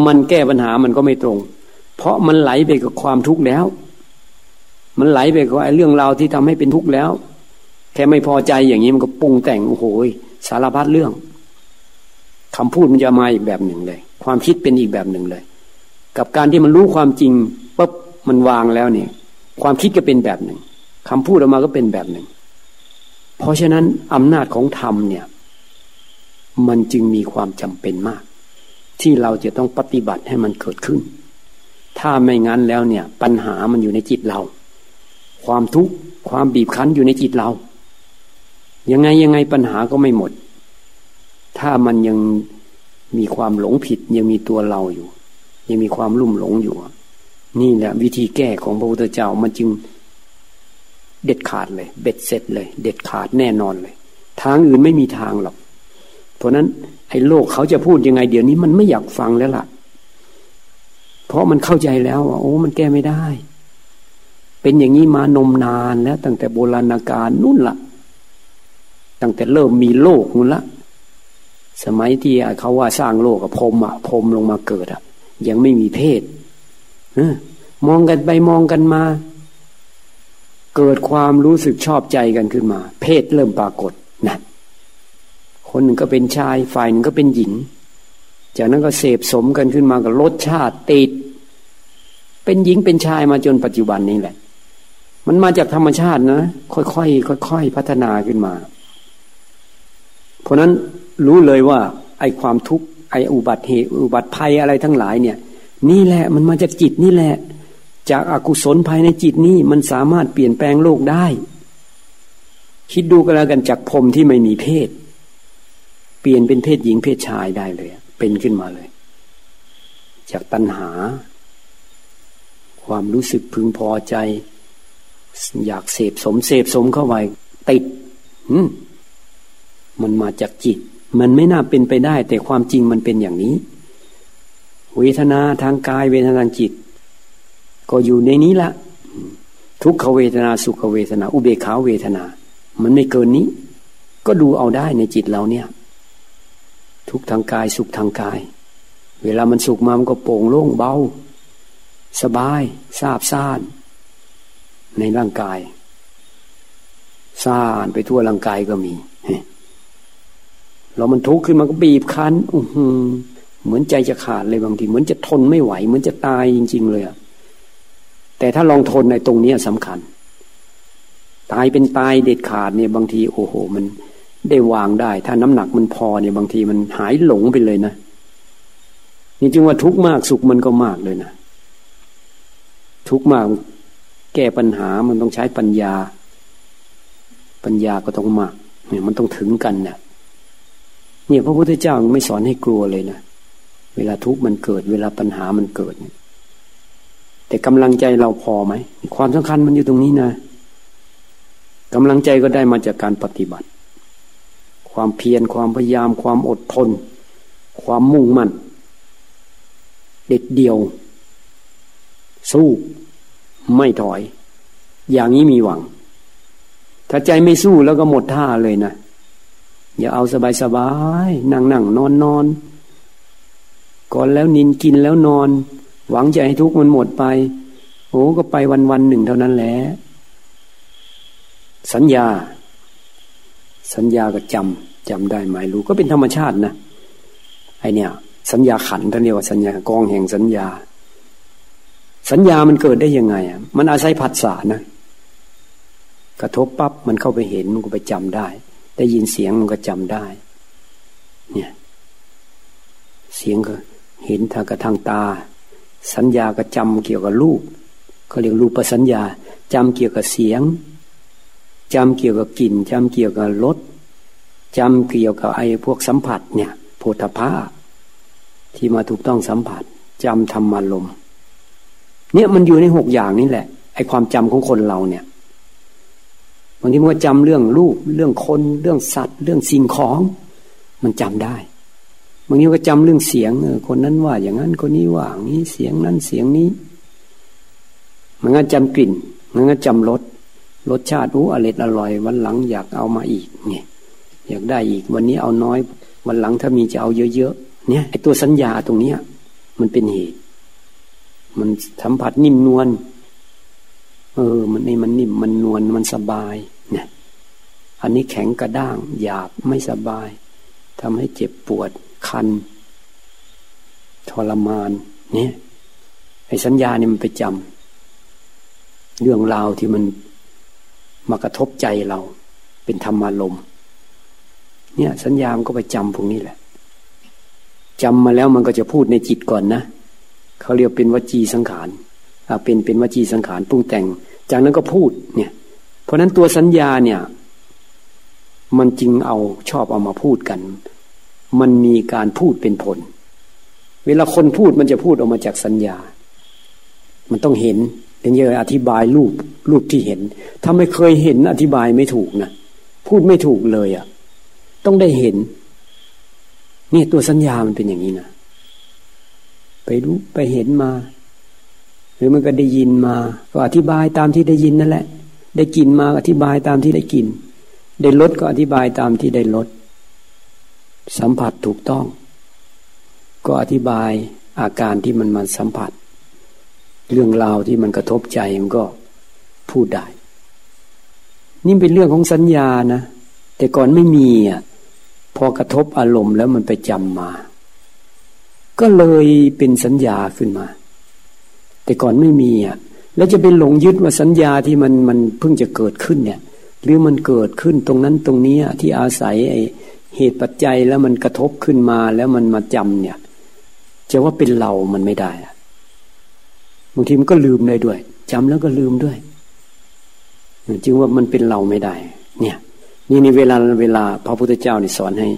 มันแก้ปัญหามันก็ไม่ตรง เพราะมันไหลไปกับความทุกข์แล้ว มันไหลไปกับไอ้เรื่องราวที่ทำให้เป็นทุกข์แล้ว แค่ไม่พอใจอย่างนี้มันก็ปรุงแต่งโอ้โหสารพัดเรื่องคำพูดมันจะมาอีกแบบหนึ่งเลย ความคิดเป็นอีกแบบหนึ่งเลย กับการที่มันรู้ความจริงปุ๊บมันวางแล้วเนี่ย ความคิดก็เป็นแบบหนึ่งคำพูดออกมาก็เป็นแบบหนึ่ง เพราะฉะนั้นอำนาจของธรรมเนี่ย มันจึงมีความจำเป็นมาก ที่เราจะต้องปฏิบัติให้มันเกิดขึ้น ถ้าไม่งั้นแล้วเนี่ย ปัญหามันอยู่ในจิตเรา ความทุกข์ความบีบคั้นอยู่ในจิตเรา ยังไงยังไงปัญหาก็ไม่หมด ถ้ามันยังมีความหลงผิด ยังมีตัวเราอยู่ ยังมีความลุ่มหลงอยู่ นี่แหละวิธีแก้ของพระพุทธเจ้ามันจึงเด็ดขาดเลย เบ็ดเสร็จเลย เด็ดขาดแน่นอนเลย ทางอื่นไม่มีทางหรอก เพราะนั้นไอ้โลกเขาจะพูดยังไง เดี๋ยวนี้มันไม่อยากฟังแล้วล่ะ เพราะมันเข้าใจแล้วว่าโอ้ มันแก้ไม่ได้ เป็นอย่างนี้มานมนานแล้วตั้งแต่โบราณกาลนู่นละตั้งแต่เริ่มมีโลกนู่นละ สมัยที่เขาว่าสร้างโลกกับพรมอะพรมลงมาเกิดอะยังไม่มีเพศมองกันไปมองกันมา เกิดความรู้สึกชอบใจกันขึ้นมา เพศเริ่มปรากฏนะคนหนึ่งก็เป็นชายฝ่ายหนึ่งก็เป็นหญิง จากนั้นก็เสพสมกันขึ้นมากับรสชาติติดเป็นหญิงเป็นชายมาจนปัจจุบันนี้แหละ มันมาจากธรรมชาตินะ ค่อยๆค่อยๆพัฒนาขึ้นมา เพราะนั้นรู้เลยว่า ไอ้ความทุกข์ไอ้อุบัติเหตุอุบัติภัยอะไรทั้งหลายเนี่ย นี่แหละมันมาจากจิตนี่แหละ จากอากุศลภายในจิตนี่มันสามารถเปลี่ยนแปลงโลกได้ คิดดูกันแล้วกันจากพรมที่ไม่มีเพศ เปลี่ยนเป็นเพศหญิงเพศชายได้เลย เป็นขึ้นมาเลย จากตัณหา ความรู้สึกพึงพอใจ อยากเสพสมเสพสมเข้าไปติดมันมาจากจิต มันไม่น่าเป็นไปได้ แต่ความจริงมันเป็นอย่างนี้ เวทนาทางกาย เวทนาทางจิต ก็อยู่ในนี้ละทุกขเวทนาสุขเวทนา อุเบกขาเวทนา มันไม่เกินนี้ ก็ดูเอาได้ในจิตเราเนี่ย ทุกทางกายสุขทางกาย เวลามันสุขมามันก็โปร่งโล่งเบา สบายทราบซ่าน ในร่างกายซ่านไปทั่วร่างกายก็มีเรามันทุกข์ขึ้นมาก็บีบคั้นอืเหมือนใจจะขาดเลยบางที เหมือนจะทนไม่ไหว เหมือนจะตายจริง ๆ เลยอะแต่ถ้าลองทนในตรงนี้สำคัญ ตายเป็นตายเด็ดขาดเนี่ยบางทีโอ้โห มันได้วางได้ ถ้าน้ำหนักมันพอเนี่ยบางทีมันหายหลงไปเลยนะนี่จึงว่าทุกข์มากสุขมันก็มากเลยนะทุกข์มาก แก้ปัญหามันต้องใช้ปัญญา ปัญญาก็ต้องมากเนี่ยมันต้องถึงกันเนี่ยเนี่ยพระพุทธเจ้าไม่สอนให้กลัวเลยนะเวลาทุกข์มันเกิด เวลาปัญหามันเกิด แต่กำลังใจเราพอไหม ความสำคัญมันอยู่ตรงนี้นะกำลังใจก็ได้มาจากการปฏิบัติ ความเพียรความพยายาม ความอดทน ความมุ่งมั่น เด็ดเดียว สู้ ไม่ถอย อย่างนี้มีหวัง ถ้าใจไม่สู้แล้วก็หมดท่าเลยนะ อย่าเอาสบายสบายนั่งนั่งนอนนอนก่อนแล้วนินกินแล้วนอน หวังจะให้ทุกข์มันหมดไป โอ้ก็ไปวันวันหนึ่งเท่านั้นแหละสัญญา สัญญาก็จำจำได้ไหมรู้ก็เป็นธรรมชาตินะไอเนี่ย สัญญาขันท่านเรียกว่าสัญญากองแห่งสัญญา สัญญามันเกิดได้ยังไงอะมันอาศัยผัสสะนะกระทบปั๊บมันเข้าไปเห็นมันก็ไปจำได้ ได้ยินเสียงมันก็จำได้ เนี่ย เสียงก็เห็นทางกระทางตา สัญญาก็จำเกี่ยวกับรูปเขาเรียกรูปสัญญาจำเกี่ยวกับเสียงจำเกี่ยวกับกลิ่นจำเกี่ยวกับรสจำเกี่ยวกับไอ้พวกสัมผัส เนี่ยโพธภาที่มาถูกต้องสัมผัสจำธรรมารมณ์ เนี่ยมันอยู่ในหกอย่างนี่แหละไอ้ความจำของคนเราเนี่ยบางทีมันก็จำเรื่องรูปเรื่องคนเรื่องสัตว์ เรื่องสิ่งของ มันจำได้บางทีก็จำเรื่องเสียงเออคนนั้นว่า อย่างนั้นคนนี้ว่าอย่างนี้เสียงนั้นเสียงนี้มันก็จำกลิ่นมันก็จำรสรสชาติอู้อร่อยอร่อย วันหลังอยากเอามาอีกเนี่ยอยากได้อีก วันนี้เอาน้อย วันหลังถ้ามีจะเอาเยอะๆเนี่ยไอตัวสัญญาตรงเนี้ย มันเป็นเหตุ มันสัมผัสนิ่มนวลเออ มันนี่มันนิ่มมันนวลมันสบาย เนี่ย อันนี้แข็งกระด้างหยาบไม่สบายทำให้เจ็บปวดคัน ทรมาน เนี่ยไอ้สัญญาเนี่ยมันไปจำเรื่องราวที่มันมากระทบใจเรา เป็นธรรมารมเนี่ย สัญญามันก็ไปจำพวกนี้แหละจำมาแล้วมันก็จะพูดในจิตก่อนนะ เขาเรียกเป็นวจีสังขารเป็นเป็นวจีสังขารปรุงแต่ง จากนั้นก็พูดเนี่ย เพราะนั้นตัวสัญญาเนี่ย มันจึงเอาชอบเอามาพูดกัน มันมีการพูดเป็นผล เวลาคนพูดมันจะพูดออกมาจากสัญญา มันต้องเห็นเป็นเยอะอธิบายรูปรูปที่เห็น ถ้าไม่เคยเห็นอธิบายไม่ถูกนะพูดไม่ถูกเลยอะ่ะ ต้องได้เห็นนี่ตัวสัญญามันเป็นอย่างนี้นะ ไปรู้ไปเห็นมา หรือมันก็ได้ยินมา ก็อธิบายตามที่ได้ยินนั่นแหละ ได้กินมาอธิบายตามที่ได้กิน ได้ลดก็อธิบายตามที่ได้ลด สัมผัสถูกต้อง ก็อธิบายอาการที่มันมาสัมผัส เรื่องราวที่มันกระทบใจมันก็พูดได้ นี่เป็นเรื่องของสัญญานะ แต่ก่อนไม่มีอะพอกระทบอารมณ์แล้วมันไปจำมา ก็เลยเป็นสัญญาขึ้นมา แต่ก่อนไม่มีอะแล้วจะเป็นหลงยึดว่าสัญญาที่มันมันเพิ่งจะเกิดขึ้นเนี่ย หรือมันเกิดขึ้นตรงนั้นตรงนี้ที่อาศัยไอเหตุปัจจัยแล้วมันกระทบขึ้นมาแล้วมันมาจำเนี่ยจะว่าเป็นเรามันไม่ได้บางทีมันก็ลืมได้ด้วยจำแล้วก็ลืมด้วยจึงว่ามันเป็นเราไม่ได้ เนี่ย นี่ในเวลาเวลาพระพุทธเจ้านี่สอนให้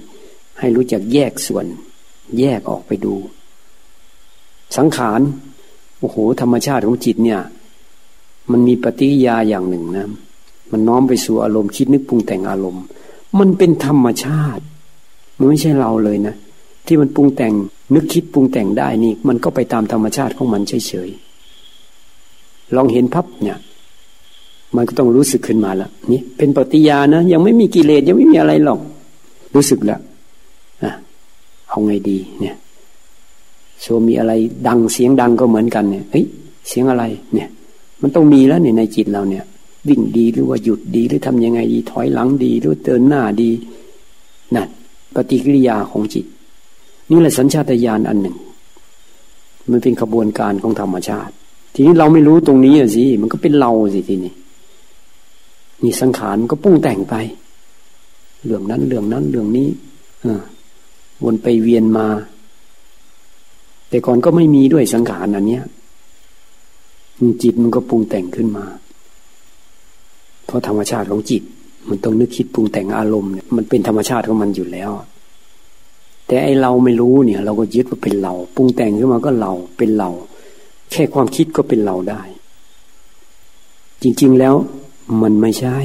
ให้รู้จักแยกส่วน แยกออกไปดู สังขารโอ้โห ธรรมชาติของจิตเนี่ย มันมีปฏิยาอย่างหนึ่งนะ มันน้อมไปสู่อารมณ์คิดนึกปรุงแต่งอารมณ์ มันเป็นธรรมชาติ มันไม่ใช่เราเลยนะ ที่มันปรุงแต่งนึกคิดปรุงแต่งได้นี่ มันก็ไปตามธรรมชาติของมันเฉยๆลองเห็นพับเนี่ย มันก็ต้องรู้สึกขึ้นมาล้วนี่เป็นปฏิยานะ ยังไม่มีกิเลสยังไม่มีอะไรหรอก รู้สึกแล้วอะ เอาไงดี เนี่ยโชมีอะไรดังเสียงดังก็เหมือนกันเนี่ยเฮ้ยเสียงอะไรเนี่ย มันต้องมีแล้วเนี่ยในจิตเราเนี่ย วิ่งดีหรือว่าหยุดดีหรือทำยังไงดี ถอยหลังดีหรือเดินหน้าดีนั่นปฏิกิริยาของจิต นี่แหละสัญชาตญาณอันหนึ่ง มันเป็นขบวนการของธรรมชาติ ทีนี้เราไม่รู้ตรงนี้สิมันก็เป็นเราสิทีนี้นี่สังขารก็ปุ้งแต่งไป เรื่องนั้นเรื่องนั้นเรื่องนี้ วนไปเวียนมา แต่ก่อนก็ไม่มีด้วยสังขารอันเนี้ยจิตมันก็ปรุงแต่งขึ้นมา เพราะธรรมชาติของจิต มันต้องนึกคิดปรุงแต่งอารมณ์เนี่ยมันเป็นธรรมชาติของมันอยู่แล้ว แต่ไอเราไม่รู้เนี่ย เราก็ยึดว่าเป็นเราปรุงแต่งขึ้นมาก็เราเป็นเรา แค่ความคิดก็เป็นเราได้ จริง ๆแล้วมันไม่ใช่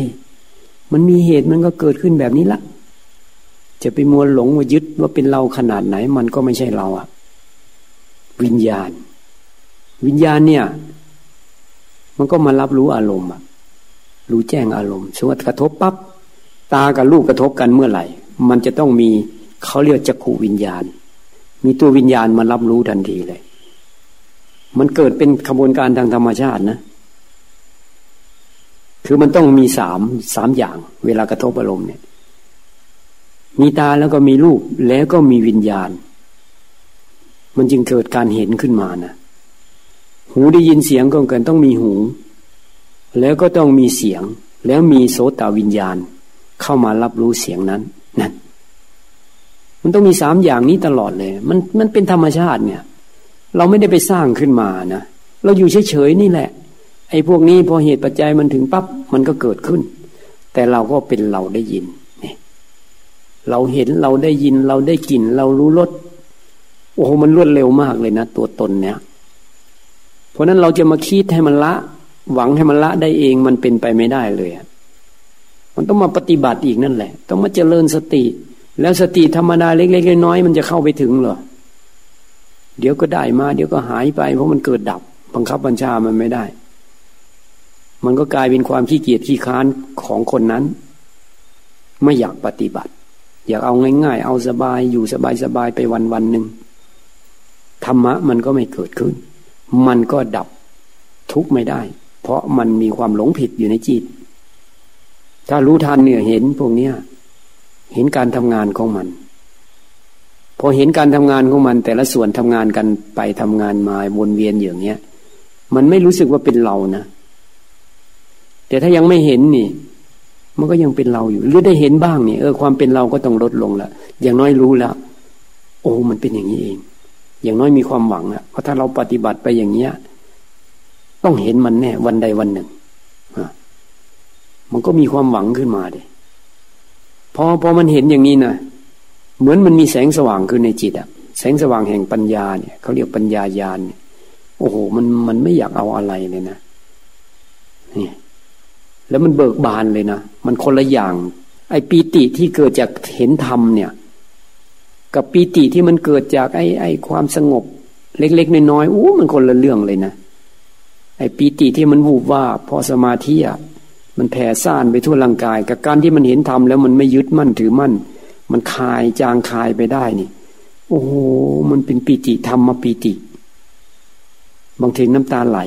มันมีเหตุมันก็เกิดขึ้นแบบนี้ละ จะไปมัวหลงว่ายึดว่าเป็นเราขนาดไหน มันก็ไม่ใช่เราอะวิญญาณ วิญญาณเนี่ย มันก็มารับรู้อารมณ์อะรู้แจ้งอารมณ์สมมติกระทบปับ๊บตากับลูกกระทบกันเมื่อไหร่ มันจะต้องมีเขาเรียกจักขูวิญญาณ มีตัววิญญาณมารับรู้ทันทีเลย มันเกิดเป็นขบวนการทางธรรมชาตินะ คือมันต้องมีสามสามอย่าง เวลากระทบอารมณ์เนี่ย มีตาแล้วก็มีรูปแล้วก็มีวิญญาณ มันจึงเกิดการเห็นขึ้นมานะหูได้ยินเสียงก็เกินต้องมีหู แล้วก็ต้องมีเสียง แล้วมีโสตวิญญาณ เข้ามารับรู้เสียงนั้นนั่นมันต้องมีสามอย่างนี้ตลอดเลย มันมันเป็นธรรมชาติเนี่ย เราไม่ได้ไปสร้างขึ้นมานะเราอยู่เฉยๆนี่แหละ ไอ้พวกนี้พอเหตุปัจจัยมันถึงปับ๊บมันก็เกิดขึ้น แต่เราก็เป็นเราได้ยิน เราเห็นเราได้ยินเราได้กลิ่น เรารู้รสโอ้โหมันรวดเร็วมากเลยนะตัวตนเนี่ย เพราะนั้นเราจะมาคิดให้มันละ หวังให้มันละได้เองมันเป็นไปไม่ได้เลยมันต้องมาปฏิบัติอีกนั่นแหละ ต้องมาเจริญสติ แล้วสติธรรมดาเล็กๆน้อยๆมันจะเข้าไปถึงเหรอเดี๋ยวก็ได้มา เดี๋ยวก็หายไป เพราะมันเกิดดับ บังคับบัญชามันไม่ได้ มันก็กลายเป็นความขี้เกียจขี้ค้านของคนนั้น ไม่อยากปฏิบัติ อยากเอาง่าย ๆ เอาสบายอยู่สบายๆไปวันวันหนึ่งธรรมะมันก็ไม่เกิดขึ้น มันก็ดับทุกข์ไม่ได้ เพราะมันมีความหลงผิดอยู่ในจิต ถ้ารู้ทันเนี่ยเห็นพวกเนี้ยเห็นการทำงานของมัน พอเห็นการทำงานของมัน แต่ละส่วนทำงานกันไปทำงานมาวนเวียนอย่างเนี้ย มันไม่รู้สึกว่าเป็นเรานะแต่ถ้ายังไม่เห็นนี่ มันก็ยังเป็นเราอยู่ หรือได้เห็นบ้างนี่เออความเป็นเราก็ต้องลดลงละอย่างน้อยรู้แล้วโอ้มันเป็นอย่างนี้เอง อย่างน้อยมีความหวังอะเพราะถ้าเราปฏิบัติไปอย่างเนี้ย ต้องเห็นมันแน่ วันใดวันหนึ่งมันก็มีความหวังขึ้นมาดิพอพอมันเห็นอย่างนี้นะเหมือนมันมีแสงสว่างขึ้นในจิตอะแสงสว่างแห่งปัญญาเนี่ยเขาเรียกปัญญายาณเนี่ยโอ้โห มันมันไม่อยากเอาอะไรเลยนะนี่ แล้วมันเบิกบานเลยนะ มันคนละอย่าง ไอ้ปีติที่เกิดจากเห็นธรรมเนี่ย กับปีติที่มันเกิดจากไอ้ไอ้ความสงบ เล็กๆน้อยๆอู้มันคนละเรื่องเลยนะไอ้ปีติที่มันวูบว่าพอสมาธิอะมันแผ่ซ่านไปทั่วร่างกาย กับการที่มันเห็นธรรมแล้วมันไม่ยึดมั่นถือมั่น มันคลายจางคลายไปได้นี่ โอ้โหมันเป็นปีติธรรมาปีติ บางทีน้ำตาไหล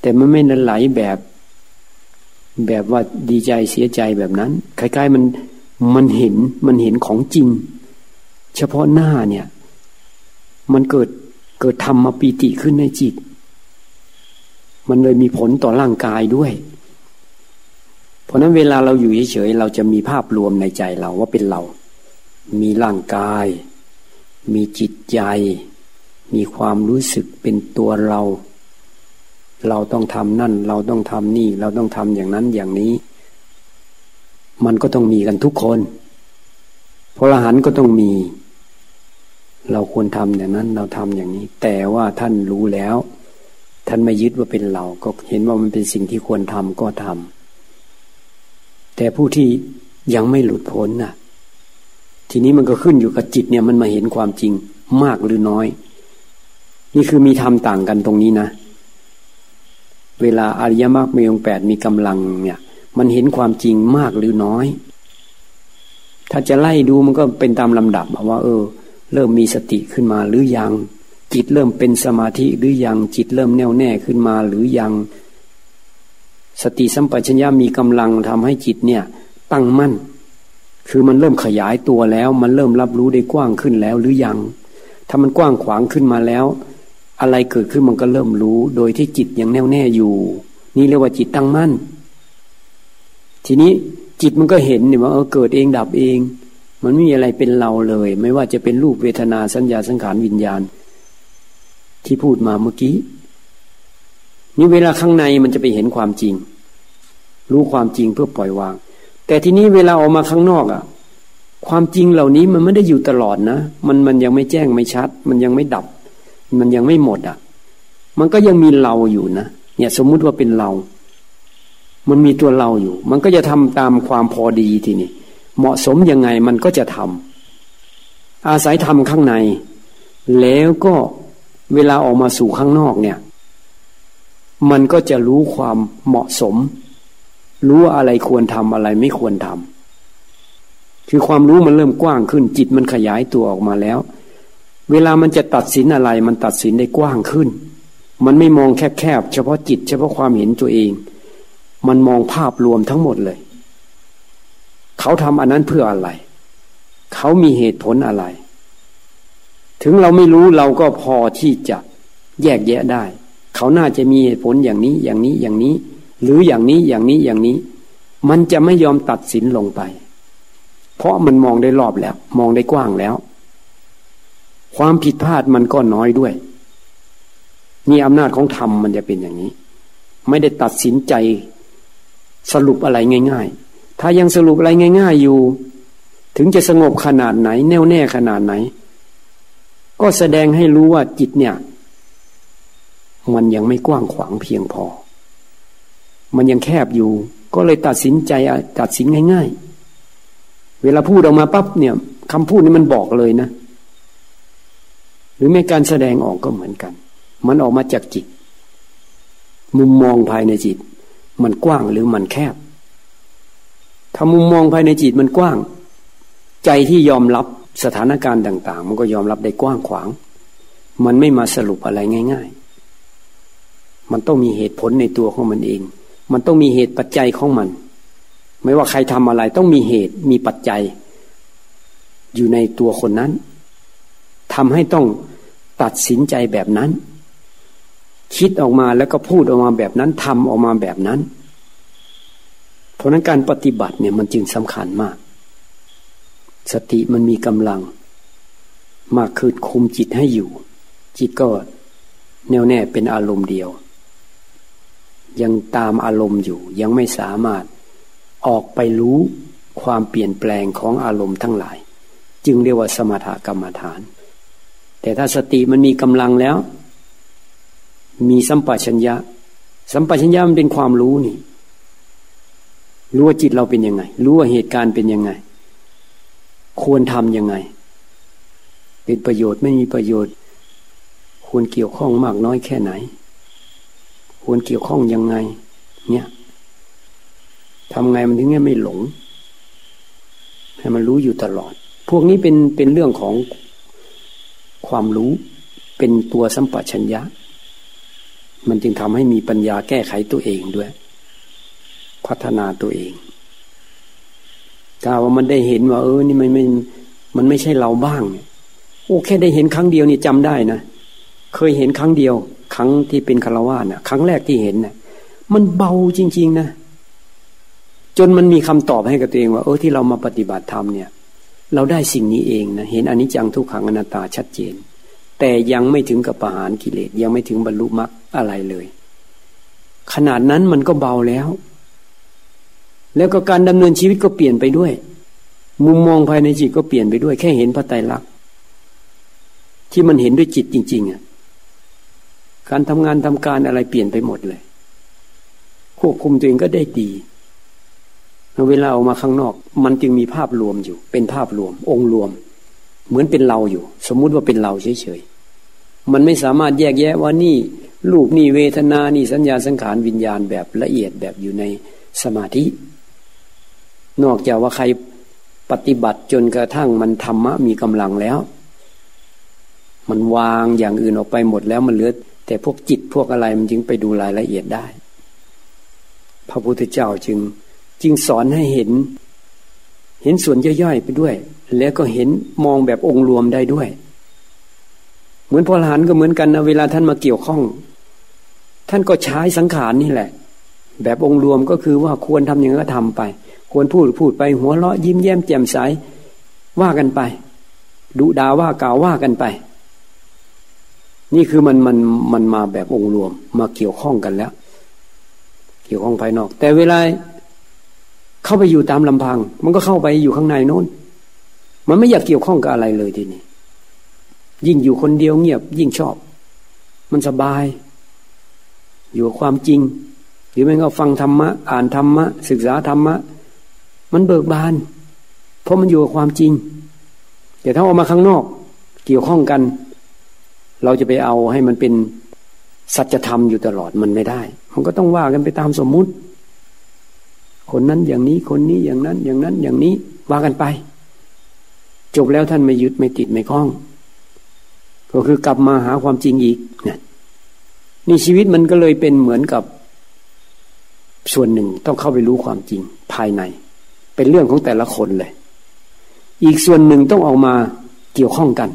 แต่มันไม่นั้นไหลแบบ แบบว่าดีใจเสียใจแบบนั้นคล้ายๆมันมันเห็นมันเห็นของจริง เฉพาะหน้าเนี่ย มันเกิดเกิดธรรมมาปีติขึ้นในจิต มันเลยมีผลต่อร่างกายด้วย เพราะนั้นเวลาเราอยู่เฉยๆเราจะมีภาพรวมในใจเราว่าเป็นเรา มีร่างกาย มีจิตใจ มีความรู้สึกเป็นตัวเรา เราต้องทำนั่น เราต้องทำนี่ เราต้องทำอย่างนั้นอย่างนี้ มันก็ต้องมีกันทุกคนพระอรหันต์ก็ต้องมี เราควรทำอย่างนั้น เราทำอย่างนี้ แต่ว่าท่านรู้แล้ว ท่านไม่ยึดว่าเป็นเรา ก็เห็นว่ามันเป็นสิ่งที่ควรทำก็ทำแต่ผู้ที่ยังไม่หลุดพ้นน่ะ ทีนี้มันก็ขึ้นอยู่กับจิตเนี่ย มันมาเห็นความจริงมากหรือน้อย นี่คือมีธรรมต่างกันตรงนี้นะ เวลาอริยมรรคมีองแปดมีกำลังเนี่ย มันเห็นความจริงมากหรือน้อย ถ้าจะไล่ดูมันก็เป็นตามลำดับว่า เออ เริ่มมีสติขึ้นมาหรือยัง จิตเริ่มเป็นสมาธิหรือยังจิตเริ่มแน่วแน่ขึ้นมาหรือยัง สติสัมปชัญญะมีกำลังทำให้จิตเนี่ย ตั้งมั่น คือมันเริ่มขยายตัวแล้ว มันเริ่มรับรู้ได้กว้างขึ้นแล้วหรือยัง ถ้ามันกว้างขวางขึ้นมาแล้ว อะไรเกิดขึ้นมันก็เริ่มรู้ โดยที่จิตยังแน่วแน่อยู่ นี่เรียกว่าจิตตั้งมั่น ทีนี้จิตมันก็เห็นเนี่ยว่าเออเกิดเองดับเอง มันไม่มีอะไรเป็นเราเลย ไม่ว่าจะเป็นรูปเวทนาสัญญาสังขารวิญญาณ ที่พูดมาเมื่อกี้นี่เวลาข้างในมันจะไปเห็นความจริง รู้ความจริงเพื่อปล่อยวาง แต่ทีนี้เวลาออกมาข้างนอกอะ่ะ ความจริงเหล่านี้มันไม่ได้อยู่ตลอดนะ มันมันยังไม่แจ้งไม่ชัด มันยังไม่ดับ มันยังไม่หมดอะ มันก็ยังมีเราอยู่นะเนี่ยสมมุติว่าเป็นเรา มันมีตัวเราอยู่ มันก็จะทำตามความพอดีทีนี้เหมาะสมยังไงมันก็จะทำอาศัยทำข้างใน แล้วก็เวลาออกมาสู่ข้างนอกเนี่ย มันก็จะรู้ความเหมาะสม รู้ว่าอะไรควรทำอะไรไม่ควรทำคือความรู้มันเริ่มกว้างขึ้นจิตมันขยายตัวออกมาแล้ว เวลามันจะตัดสินอะไร มันตัดสินได้กว้างขึ้น มันไม่มองแคบๆเฉพาะจิต เฉพาะความเห็นตัวเอง มันมองภาพรวมทั้งหมดเลย เขาทำอันนั้นเพื่ออะไร เขามีเหตุผลอะไร ถึงเราไม่รู้เราก็พอที่จะแยกแยะได้ เขาน่าจะมีเหตุผลอย่างนี้อย่างนี้อย่างนี้ หรืออย่างนี้อย่างนี้อย่างนี้ มันจะไม่ยอมตัดสินลงไป เพราะมันมองได้รอบแล้ว มองได้กว้างแล้ว ความผิดพลาดมันก็น้อยด้วย นี่อำนาจของธรรมมันจะเป็นอย่างนี้ ไม่ได้ตัดสินใจสรุปอะไรง่าย ๆ ถ้ายังสรุปอะไรง่าย ๆ อยู่ ถึงจะสงบขนาดไหน แน่วแน่ขนาดไหน ก็แสดงให้รู้ว่าจิตเนี่ย มันยังไม่กว้างขวางเพียงพอ มันยังแคบอยู่ ก็เลยตัดสินใจตัดสินง่าย ๆ เวลาพูดออกมาปั๊บเนี่ยคำพูดนี้มันบอกเลยนะ หรือแม้การแสดงออกก็เหมือนกัน มันออกมาจากจิต มุมมองภายในจิต มันกว้างหรือมันแคบ ถ้ามุมมองภายในจิตมันกว้าง ใจที่ยอมรับสถานการณ์ต่าง ๆ มันก็ยอมรับได้กว้างขวาง มันไม่มาสรุปอะไรง่าย ๆ มันต้องมีเหตุผลในตัวของมันเอง มันต้องมีเหตุปัจจัยของมัน ไม่ว่าใครทำอะไรต้องมีเหตุมีปัจจัย อยู่ในตัวคนนั้นทำให้ต้อง ตัดสินใจแบบนั้น คิดออกมาแล้วก็พูดออกมาแบบนั้นทำออกมาแบบนั้น เพราะนั้นการปฏิบัติเนี่ยมันจึงสำคัญมาก สติมันมีกำลัง มากขึ้นคุมจิตให้อยู่ จิตก็แน่วแน่เป็นอารมณ์เดียว ยังตามอารมณ์อยู่ ยังไม่สามารถออกไปรู้ความเปลี่ยนแปลงของอารมณ์ทั้งหลาย จึงเรียกว่าสมถกรรมฐาน แต่ถ้าสติมันมีกำลังแล้ว มีสัมปชัญญะ สัมปชัญญะมันเป็นความรู้นี่ รู้ว่าจิตเราเป็นยังไง รู้ว่าเหตุการณ์เป็นยังไง ควรทำยังไง เป็นประโยชน์ไม่มีประโยชน์ ควรเกี่ยวข้องมากน้อยแค่ไหน ควรเกี่ยวข้องยังไง เนี่ยทำไงมันถึงไม่หลง ให้มันรู้อยู่ตลอด พวกนี้เป็นเป็นเรื่องของ ความรู้เป็นตัวสัมปชัญญะ มันจึงทำให้มีปัญญาแก้ไขตัวเองด้วย พัฒนาตัวเองถ้าว่ามันได้เห็นว่า เออ นี่มันไม่มันไม่ใช่เราบ้างเนี่ยโอ้แค่ได้เห็นครั้งเดียวนี่จำได้นะเคยเห็นครั้งเดียว ครั้งที่เป็นคารวะน่ะ ครั้งแรกที่เห็นน่ะ มันเบาจริง ๆนะจนมันมีคำตอบให้กับตัวเองว่า เออที่เรามาปฏิบัติธรรมเนี่ย เราได้สิ่งนี้เองนะเห็นอนิจจังทุกขังอนัตตาชัดเจน แต่ยังไม่ถึงกับประหารกิเลสยังไม่ถึงบรรลุมรรคอะไรเลย ขนาดนั้นมันก็เบาแล้ว แล้วก็การดำเนินชีวิตก็เปลี่ยนไปด้วย มุมมองภายในจิตก็เปลี่ยนไปด้วย แค่เห็นพระไตรลักษณ์ที่มันเห็นด้วยจิตจริง ๆอะการทำงานทำการอะไรเปลี่ยนไปหมดเลยควบคุมตัวเองก็ได้ดี เวลาออกมาข้างนอก มันจึงมีภาพรวมอยู่ เป็นภาพรวม องค์รวม เหมือนเป็นเราอยู่ สมมุติว่าเป็นเราเฉยๆมันไม่สามารถแยกแยะว่านี่รูปนี่เวทนานี่สัญญาสังขารวิญญาณแบบละเอียดแบบอยู่ในสมาธิ นอกจากว่าใครปฏิบัติจนกระทั่งมันธรรมะมีกำลังแล้ว มันวางอย่างอื่นออกไปหมดแล้วมันเหลือ แต่พวกจิตพวกอะไรมันจึงไปดูรายละเอียดได้ พระพุทธเจ้าจึง จึงสอนให้เห็น เห็นส่วนย่อยๆไปด้วย แล้วก็เห็นมองแบบองค์รวมได้ด้วย เหมือนพลหานก็เหมือนกันนะเวลาท่านมาเกี่ยวข้อง ท่านก็ใช้สังขารนี่แหละ แบบองค์รวมก็คือว่าควรทำอย่างก็ทำไป ควรพูดพูดไปหัวเราะยิ้มแย้มแจ่มใสว่ากันไปดุดาว่ากล่าวว่ากันไป นี่คือมันมันมันมาแบบองค์รวม มาเกี่ยวข้องกันแล้ว เกี่ยวข้องภายนอก แต่เวลา เข้าไปอยู่ตามลำพัง มันก็เข้าไปอยู่ข้างในโน้น มันไม่อยากเกี่ยวข้องกับอะไรเลยทีนี้ยิ่งอยู่คนเดียวเงียบ ยิ่งชอบ มันสบาย อยู่กับความจริง หรือไม่ก็ฟังธรรมะ อ่านธรรมะ ศึกษาธรรมะ มันเบิกบาน เพราะมันอยู่กับความจริง แต่ถ้าออกมาข้างนอก เกี่ยวข้องกัน เราจะไปเอาให้มันเป็นสัจธรรมอยู่ตลอดมันไม่ได้ มันก็ต้องว่ากันไปตามสมมุติ คนนั้นอย่างนี้คนนี้อย่างนั้น อย่างนั้นอย่างนี้ว่ากันไป จบแล้วท่านไม่ยึดไม่ติดไม่คล้อง ก็คือกลับมาหาความจริงอีกเนี่ยนี่ชีวิตมันก็เลยเป็นเหมือนกับ ส่วนหนึ่งต้องเข้าไปรู้ความจริงภายใน เป็นเรื่องของแต่ละคนเลย อีกส่วนหนึ่งต้องออกมาเกี่ยวข้องกัน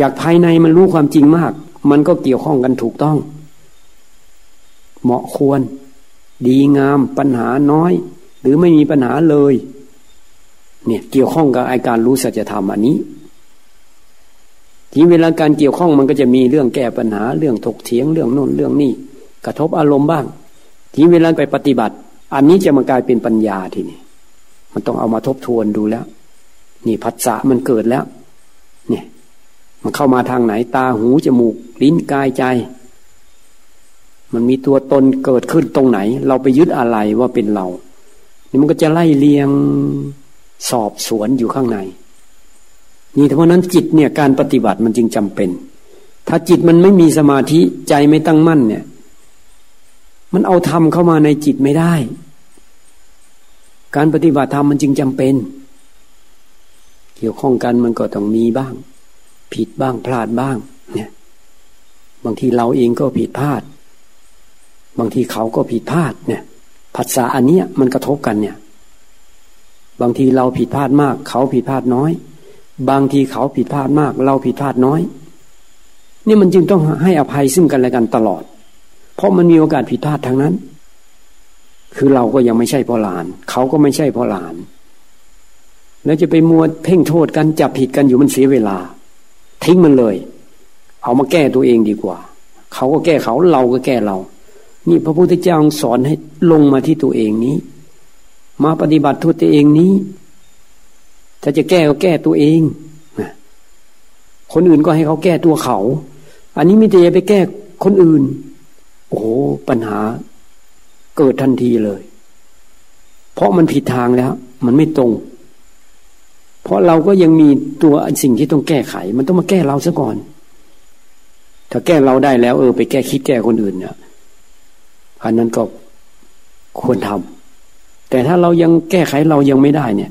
จากภายในมันรู้ความจริงมาก มันก็เกี่ยวข้องกันถูกต้อง เหมาะควร ดีงามปัญหาน้อย หรือไม่มีปัญหาเลย เนี่ยเกี่ยวข้องกับไอการรู้สัจธรรมอันนี้ ทีเวลาการเกี่ยวข้องมันก็จะมีเรื่องแก้ปัญหาเรื่องถกเถียงเรื่องโน้นเรื่องนี้กระทบอารมณ์บ้าง ทีเวลาไปปฏิบัติ อันนี้จะมากลายเป็นปัญญาทีนี้มันต้องเอามาทบทวนดูแล้ว นี่ผัสสะมันเกิดแล้ว เนี่ย มันเข้ามาทางไหนตาหูจมูกลิ้นกายใจ มันมีตัวตนเกิดขึ้นตรงไหน เราไปยึดอะไรว่าเป็นเรา นี่มันก็จะไล่เลียงสอบสวนอยู่ข้างใน นี่เพราะนั้นจิตเนี่ยการปฏิบัติมันจึงจำเป็น ถ้าจิตมันไม่มีสมาธิใจไม่ตั้งมั่นเนี่ย มันเอาธรรมเข้ามาในจิตไม่ได้ การปฏิบัติธรรมมันจึงจำเป็น เกี่ยวข้องกันมันก็ต้องมีบ้าง ผิดบ้างพลาดบ้าง เนี่ย บางทีเราเองก็ผิดพลาด บางทีเขาก็ผิดพลาดเนี่ยภาษาอันเนี้ยมันกระทบกันเนี่ย บางทีเราผิดพลาดมาก เขาผิดพลาดน้อย บางทีเขาผิดพลาดมาก เราผิดพลาดน้อย นี่มันจึงต้องให้อภัยซึ่งกันและกันตลอด เพราะมันมีโอกาสผิดพลาดทางนั้น คือเราก็ยังไม่ใช่พ่อหลาน เขาก็ไม่ใช่พ่อหลาน แล้วจะไปมัวเพ่งโทษกันจับผิดกันอยู่มันเสียเวลา ทิ้งมันเลย เอามาแก้ตัวเองดีกว่า เขาก็แก้เขาเราก็แก้เรา นี่พระพุทธเจ้าสอนให้ลงมาที่ตัวเองนี้ มาปฏิบัติตัวเองนี้ ถ้าจะแก้ก็แก้ตัวเองคนอื่นก็ให้เขาแก้ตัวเขา อันนี้ไม่ได้ไปแก้คนอื่น โอ้ปัญหาเกิดทันทีเลย เพราะมันผิดทางแล้ว มันไม่ตรง เพราะเราก็ยังมีตัวสิ่งที่ต้องแก้ไข มันต้องมาแก้เราซะก่อน ถ้าแก้เราได้แล้ว เออ ไปแก้คิดแก้คนอื่นเนี่ย อันนั้นก็ควรทำแต่ถ้าเรายังแก้ไขเรายังไม่ได้เนี่ย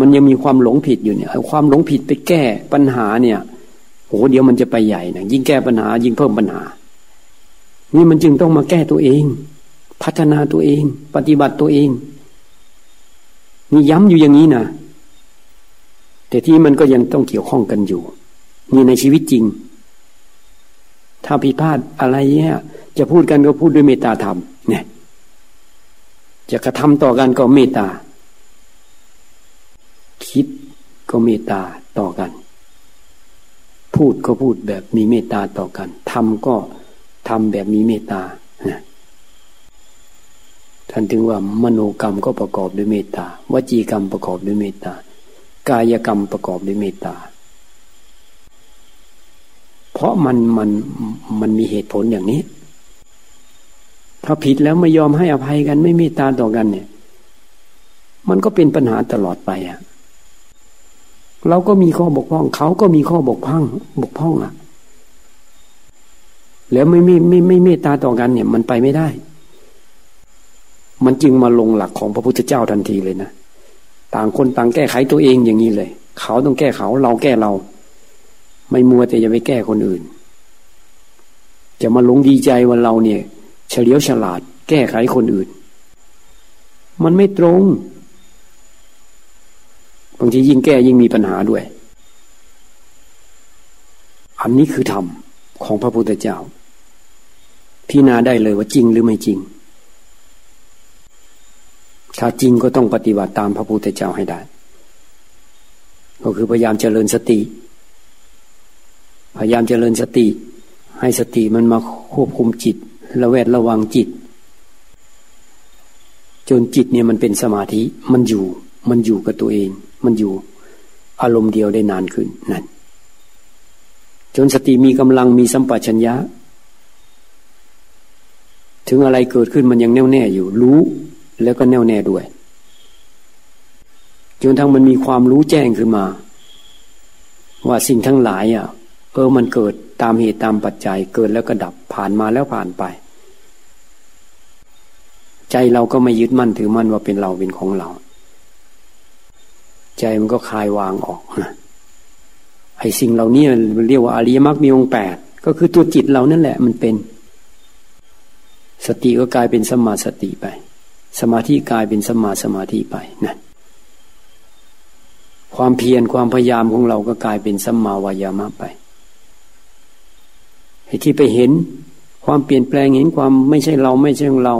มันยังมีความหลงผิดอยู่เนี่ยความหลงผิดไปแก้ปัญหาเนี่ยโอ้เดี๋ยวมันจะไปใหญ่นะยิ่งแก้ปัญหา ยิ่งเพิ่มปัญหา นี่มันจึงต้องมาแก้ตัวเอง พัฒนาตัวเอง ปฏิบัติตัวเองนี่ย้ำอยู่อย่างนี้นะแต่ที่มันก็ยังต้องเกี่ยวข้องกันอยู่นี่ในชีวิตจริง ถ้าผิดพลาดอะไรเนี่ย จะพูดกันก็พูดด้วยเมตตาธรรมเนี่ย จะกระทำต่อกันก็เมตตา คิดก็เมตตาต่อกัน พูดก็พูดแบบมีเมตตาต่อกันทำก็ทำแบบมีเมตตาท่านถึงว่ามโนกรรมก็ประกอบด้วยเมตตาวจีกรรมประกอบด้วยเมตตากายกรรมประกอบด้วยเมตตา เพราะมันมันมันมีเหตุผลอย่างนี้ ถ้าผิดแล้วไม่ยอมให้อภัยกัน ไม่เมตตาต่อกันเนี่ย มันก็เป็นปัญหาตลอดไปอะเราก็มีข้อบกพร่องเขาก็มีข้อบกพร่องบกพร่องอะแล้วไม่ไม่ไม่ไม่เมตตาต่อกันเนี่ย มันไปไม่ได้ มันจึงมาลงหลักของพระพุทธเจ้าทันทีเลยนะต่างคนต่างแก้ไขตัวเองอย่างนี้เลย เขาต้องแก้เขาเราแก้เรา ไม่มัวแต่จะไปแก้คนอื่น จะมาหลงดีใจว่าเราเนี่ย ฉลียวฉลาด แก้ไขคนอื่น มันไม่ตรง บางทียิ่งแก้ยิ่งมีปัญหาด้วย อันนี้คือธรรมของพระพุทธเจ้า พิจารณาได้เลยว่าจริงหรือไม่จริง ถ้าจริงก็ต้องปฏิบัติตามพระพุทธเจ้าให้ได้ ก็คือพยายามเจริญสติ พยายามเจริญสติ ให้สติมันมาควบคุมจิต ระแวดระวังจิต จนจิตเนี่ยมันเป็นสมาธิมันอยู่ มันอยู่กับตัวเอง มันอยู่ อารมณ์เดียวได้นานขึ้นนั่นจนสติมีกำลังมีสัมปชัญญะ ถึงอะไรเกิดขึ้นมันยังแน่วแน่อยู่ รู้แล้วก็แน่วแน่ด้วย จนทั้งมันมีความรู้แจ้งขึ้นมา ว่าสิ่งทั้งหลายอะ เออมันเกิดตามเหตุตามปัจจัยเกิดแล้วก็ดับผ่านมาแล้วผ่านไป ใจเราก็ไม่ยึดมั่นถือมั่นว่าเป็นเราเป็นของเรา ใจมันก็คลายวางออกไอ้สิ่งเหล่านี้เรียกว่าอริยมรรคมีองค์แปดก็คือตัวจิตเรานั่นแหละมันเป็น สติก็กลายเป็นสมาสติไป สมาธิกลายเป็นสมาสมาธิไปนะความเพียรความพยายามของเราก็กลายเป็นสัมมาวายามะไปที่ไปเห็นความเปลี่ยนแปลงเห็นความไม่ใช่เราไม่ใช่ของเรา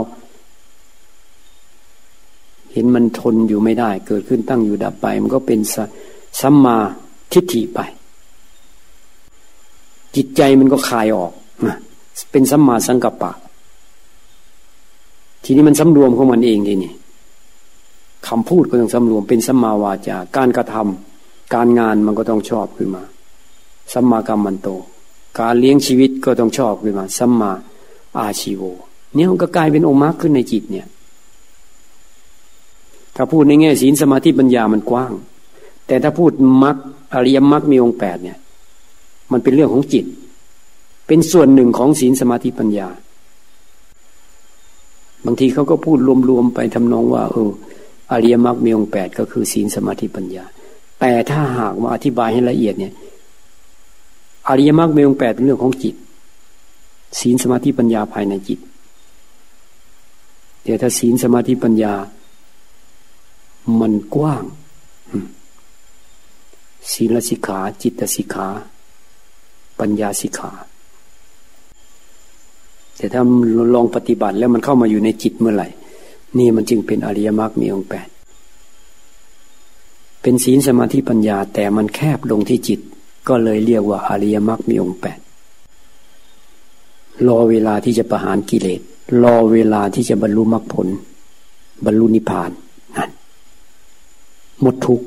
เห็นมันทนอยู่ไม่ได้ เกิดขึ้นตั้งอยู่ดับไป มันก็เป็นสัมมาทิฏฐิไป จิตใจมันก็คลายออกเป็นสัมมาสังกัปปะ ทีนี้มันสำรวมของมันเองทีนี่คำพูดก็ต้องสำรวมเป็นสัมมาวาจาการกระทำการงานมันก็ต้องชอบขึ้นมาสัมมากรรมมันโต การเลี้ยงชีวิตก็ต้องชอบขึ้นมาสัมมาอาชีโวเนี่ยมันก็กลายเป็นองค์มรรคขึ้นในจิตเนี่ย ถ้าพูดในแง่ศีลสมาธิปัญญามันกว้าง แต่ถ้าพูดมรรคอริยมรรคมีองค์แปดเนี่ย มันเป็นเรื่องของจิต เป็นส่วนหนึ่งของศีลสมาธิปัญญา บางทีเขาก็พูดรวมๆไปทำนองว่า เอออริยมรรคมีองค์แปดก็คือศีลสมาธิปัญญา แต่ถ้าหากมาอธิบายให้ละเอียดเนี่ย อริยมรรคมีองค์แปดเป็นเรื่องของจิต ศีลสมาธิปัญญาภายในจิตแต่ถ้าศีลสมาธิปัญญา มันกว้างศีลสิกขา จิตสิกขา ปัญญาสิกขา แต่ถ้าลองปฏิบัติแล้วมันเข้ามาอยู่ในจิตเมื่อไหร่ นี่มันจึงเป็นอริยมรรคมีองค์แปดเป็นศีลสมาธิปัญญาแต่มันแคบลงที่จิต ก็เลยเรียกว่าอริยมรรคมีองค์แปดรอเวลาที่จะประหารกิเลสรอเวลาที่จะบรรลุมรรคผล บรรลุนิพพานนั่น หมดทุก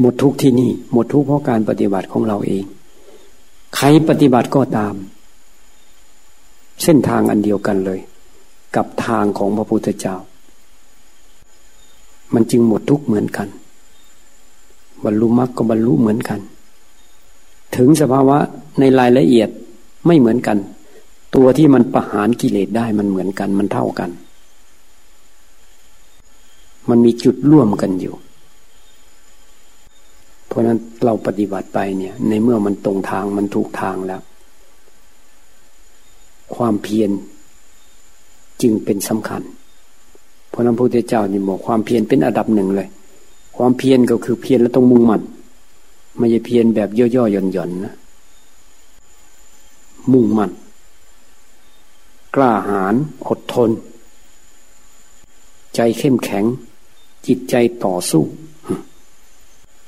หมดทุกที่นี่ หมดทุกเพราะการปฏิบัติของเราเอง ใครปฏิบัติก็ตาม เส้นทางอันเดียวกันเลย กับทางของพระพุทธเจ้า มันจึงหมดทุกเหมือนกัน บรรลุมรรคก็บรรลุเหมือนกัน ถึงสภาวะในรายละเอียดไม่เหมือนกัน ตัวที่มันประหารกิเลสได้มันเหมือนกันมันเท่ากัน มันมีจุดร่วมกันอยู่ ราะนั้นเราปฏิบัติไปเนี่ย ในเมื่อมันตรงทางมันถูกทางแล้ว ความเพียรจึงเป็นสำคัญ เพราะนั้นพระพุทธเจ้านี่บอกความเพียรเป็นอันดับหนึ่งเลย ความเพียรก็คือเพียรแล้วต้องมุ่งมั่นไม่ใช่เพียรแบบย่อๆหย่อนๆนะมุ่งมั่นกล้าหาญอดทน ใจเข้มแข็ง จิตใจต่อสู้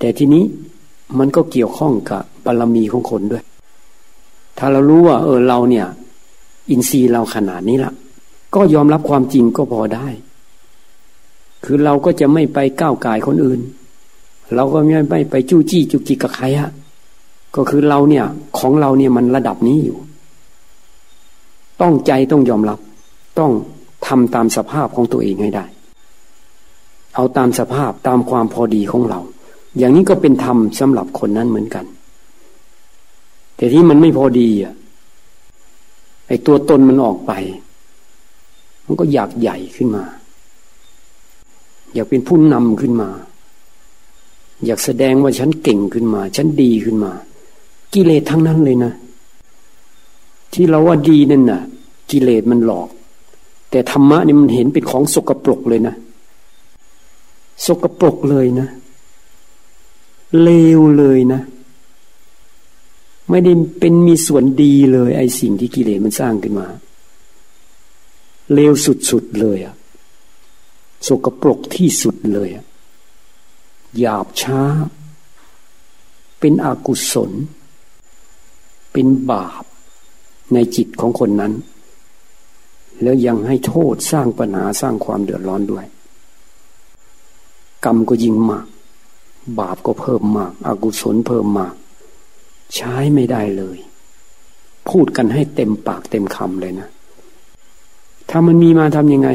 แต่ทีนี้มันก็เกี่ยวข้องกับบารมีของคนด้วย ถ้าเรารู้ว่า เออเราเนี่ย อินทรีย์เราขนาดนี้ละก็ยอมรับความจริงก็พอได้ คือเราก็จะไม่ไปก้าวไก่คนอื่น เราก็ไม่ไปไปจู้จี้จุกจิกกับใครอะก็คือเราเนี่ย ของเราเนี่ยมันระดับนี้อยู่ ต้องใจต้องยอมรับ ต้องทำตามสภาพของตัวเองให้ได้ เอาตามสภาพตามความพอดีของเรา อย่างนี้ก็เป็นธรรมสำหรับคนนั้นเหมือนกัน แต่ที่มันไม่พอดีอะไอตัวตนมันออกไป มันก็อยากใหญ่ขึ้นมา อยากเป็นผู้นำขึ้นมา อยากแสดงว่าฉันเก่งขึ้นมา ฉันดีขึ้นมา กิเลสทั้งนั้นเลยนะ ที่เราว่าดีนั่นน่ะ กิเลสมันหลอก แต่ธรรมะนี่มันเห็นเป็นของสกปรกเลยนะ สกปรกเลยนะ เลวเลยนะ ไม่ได้เป็นมีส่วนดีเลย ไอ้สิ่งที่กิเลสมันสร้างขึ้นมา เลวสุดๆเลยอะสกปรกที่สุดเลยอะหยาบช้า เป็นอกุศล เป็นบาปในจิตของคนนั้น แล้วยังให้โทษสร้างปัญหาสร้างความเดือดร้อนด้วย กรรมก็ยิ่งมาก บาปก็เพิ่มมากอากุศลเพิ่มมาก ใช้ไม่ได้เลย พูดกันให้เต็มปากเต็มคำเลยนะ ถ้ามันมีมาทำยังไง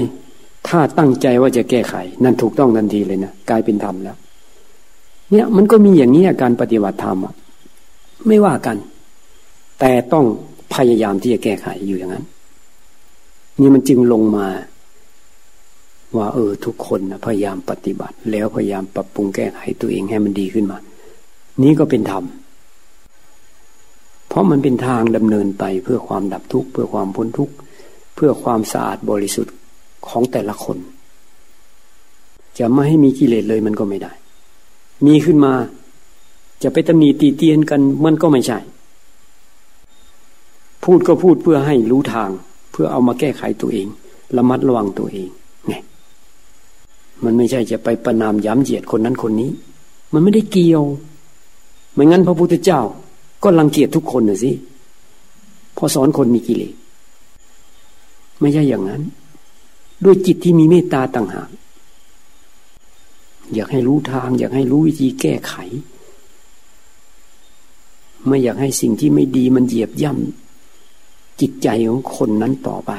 ถ้าตั้งใจว่าจะแก้ไข นั่นถูกต้องทันทีเลยนะกลายเป็นธรรมแล้ว เนี่ยมันก็มีอย่างนี้การปฏิบัติธรรมไม่ว่ากัน แต่ต้องพยายามที่จะแก้ไขอยู่อย่างนั้น นี่มันจึงลงมา ว่าเออทุกคนนะพยายามปฏิบัติ แล้วพยายามปรับปรุงแก้ไขตัวเองให้มันดีขึ้นมา นี้ก็เป็นธรรม เพราะมันเป็นทางดำเนินไปเพื่อความดับทุกข์เพื่อความพ้นทุกข์เพื่อความสะอาดบริสุทธิ์ของแต่ละคน จะไม่ให้มีกิเลสเลยมันก็ไม่ได้ มีขึ้นมา จะไปตำหนิตีเตียนกันมันก็ไม่ใช่ พูดก็พูดเพื่อให้รู้ทาง เพื่อเอามาแก้ไขตัวเองระมัดระวังตัวเอง มันไม่ใช่จะไปประนามย้ำเหยียดคนนั้นคนนี้ มันไม่ได้เกี่ยวไม่งั้นพระพุทธเจ้า ก็รังเกียจทุกคนน่ะสิพอสอนคนมีกิเลสไม่ใช่อย่างนั้น ด้วยจิตที่มีเมตตาต่างหากอยากให้รู้ทาง อยากให้รู้วิธีแก้ไข ไม่อยากให้สิ่งที่ไม่ดีมันเหยียบย่ำจิตใจของคนนั้นต่อไป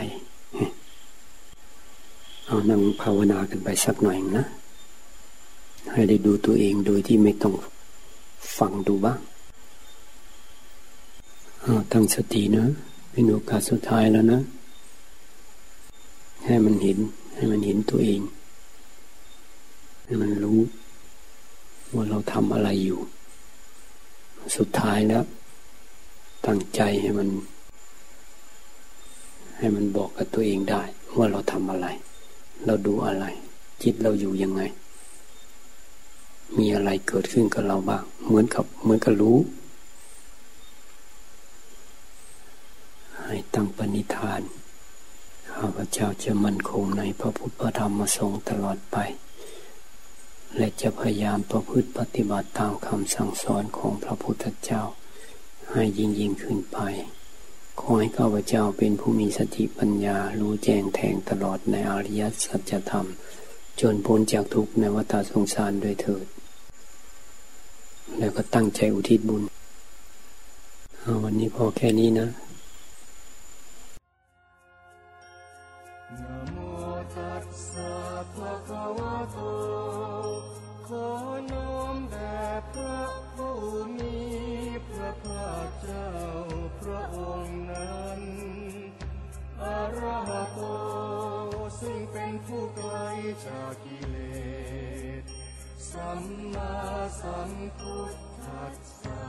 านั่งภาวนากันไปสักหน่อยนะ ให้ได้ดูตัวเองโดยที่ไม่ต้องฟังดูบ้างเอาตั้งสตินะเป็นโอกาสสุดท้ายแล้วนะ ให้มันเห็น ให้มันเห็นตัวเอง ให้มันรู้ว่าเราทำอะไรอยู่ สุดท้ายแล้ว ตั้งใจให้มัน ให้มันบอกกับตัวเองได้ ว่าเราทำอะไร เราดูอะไร จิตเราอยู่ยังไง มีอะไรเกิดขึ้นกับเราบ้าง เหมือนกับเหมือนกับรู้ ให้ตั้งปณิธาน ข้าพเจ้าจะมั่นคงในพระพุทธธรรมสงค์ตลอดไป และจะพยายามประพฤติปฏิบัติตามคำสั่งสอนของพระพุทธเจ้า ให้ยิ่งยิ่งขึ้นไป ขอให้ข้าพเจ้าเป็นผู้มีสติปัญญารู้แจ้งแทงตลอดในอริยสัจธรรม จนพ้นจากทุกข์ในวัฏสงสารด้วยเถิด แล้วก็ตั้งใจอุทิศบุญวันนี้พอแค่นี้นะ กิเลส สัมมาสัมพุทธัสสะ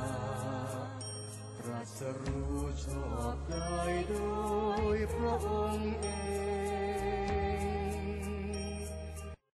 ตรัสรู้ชอบได้โดยพระองค์เอง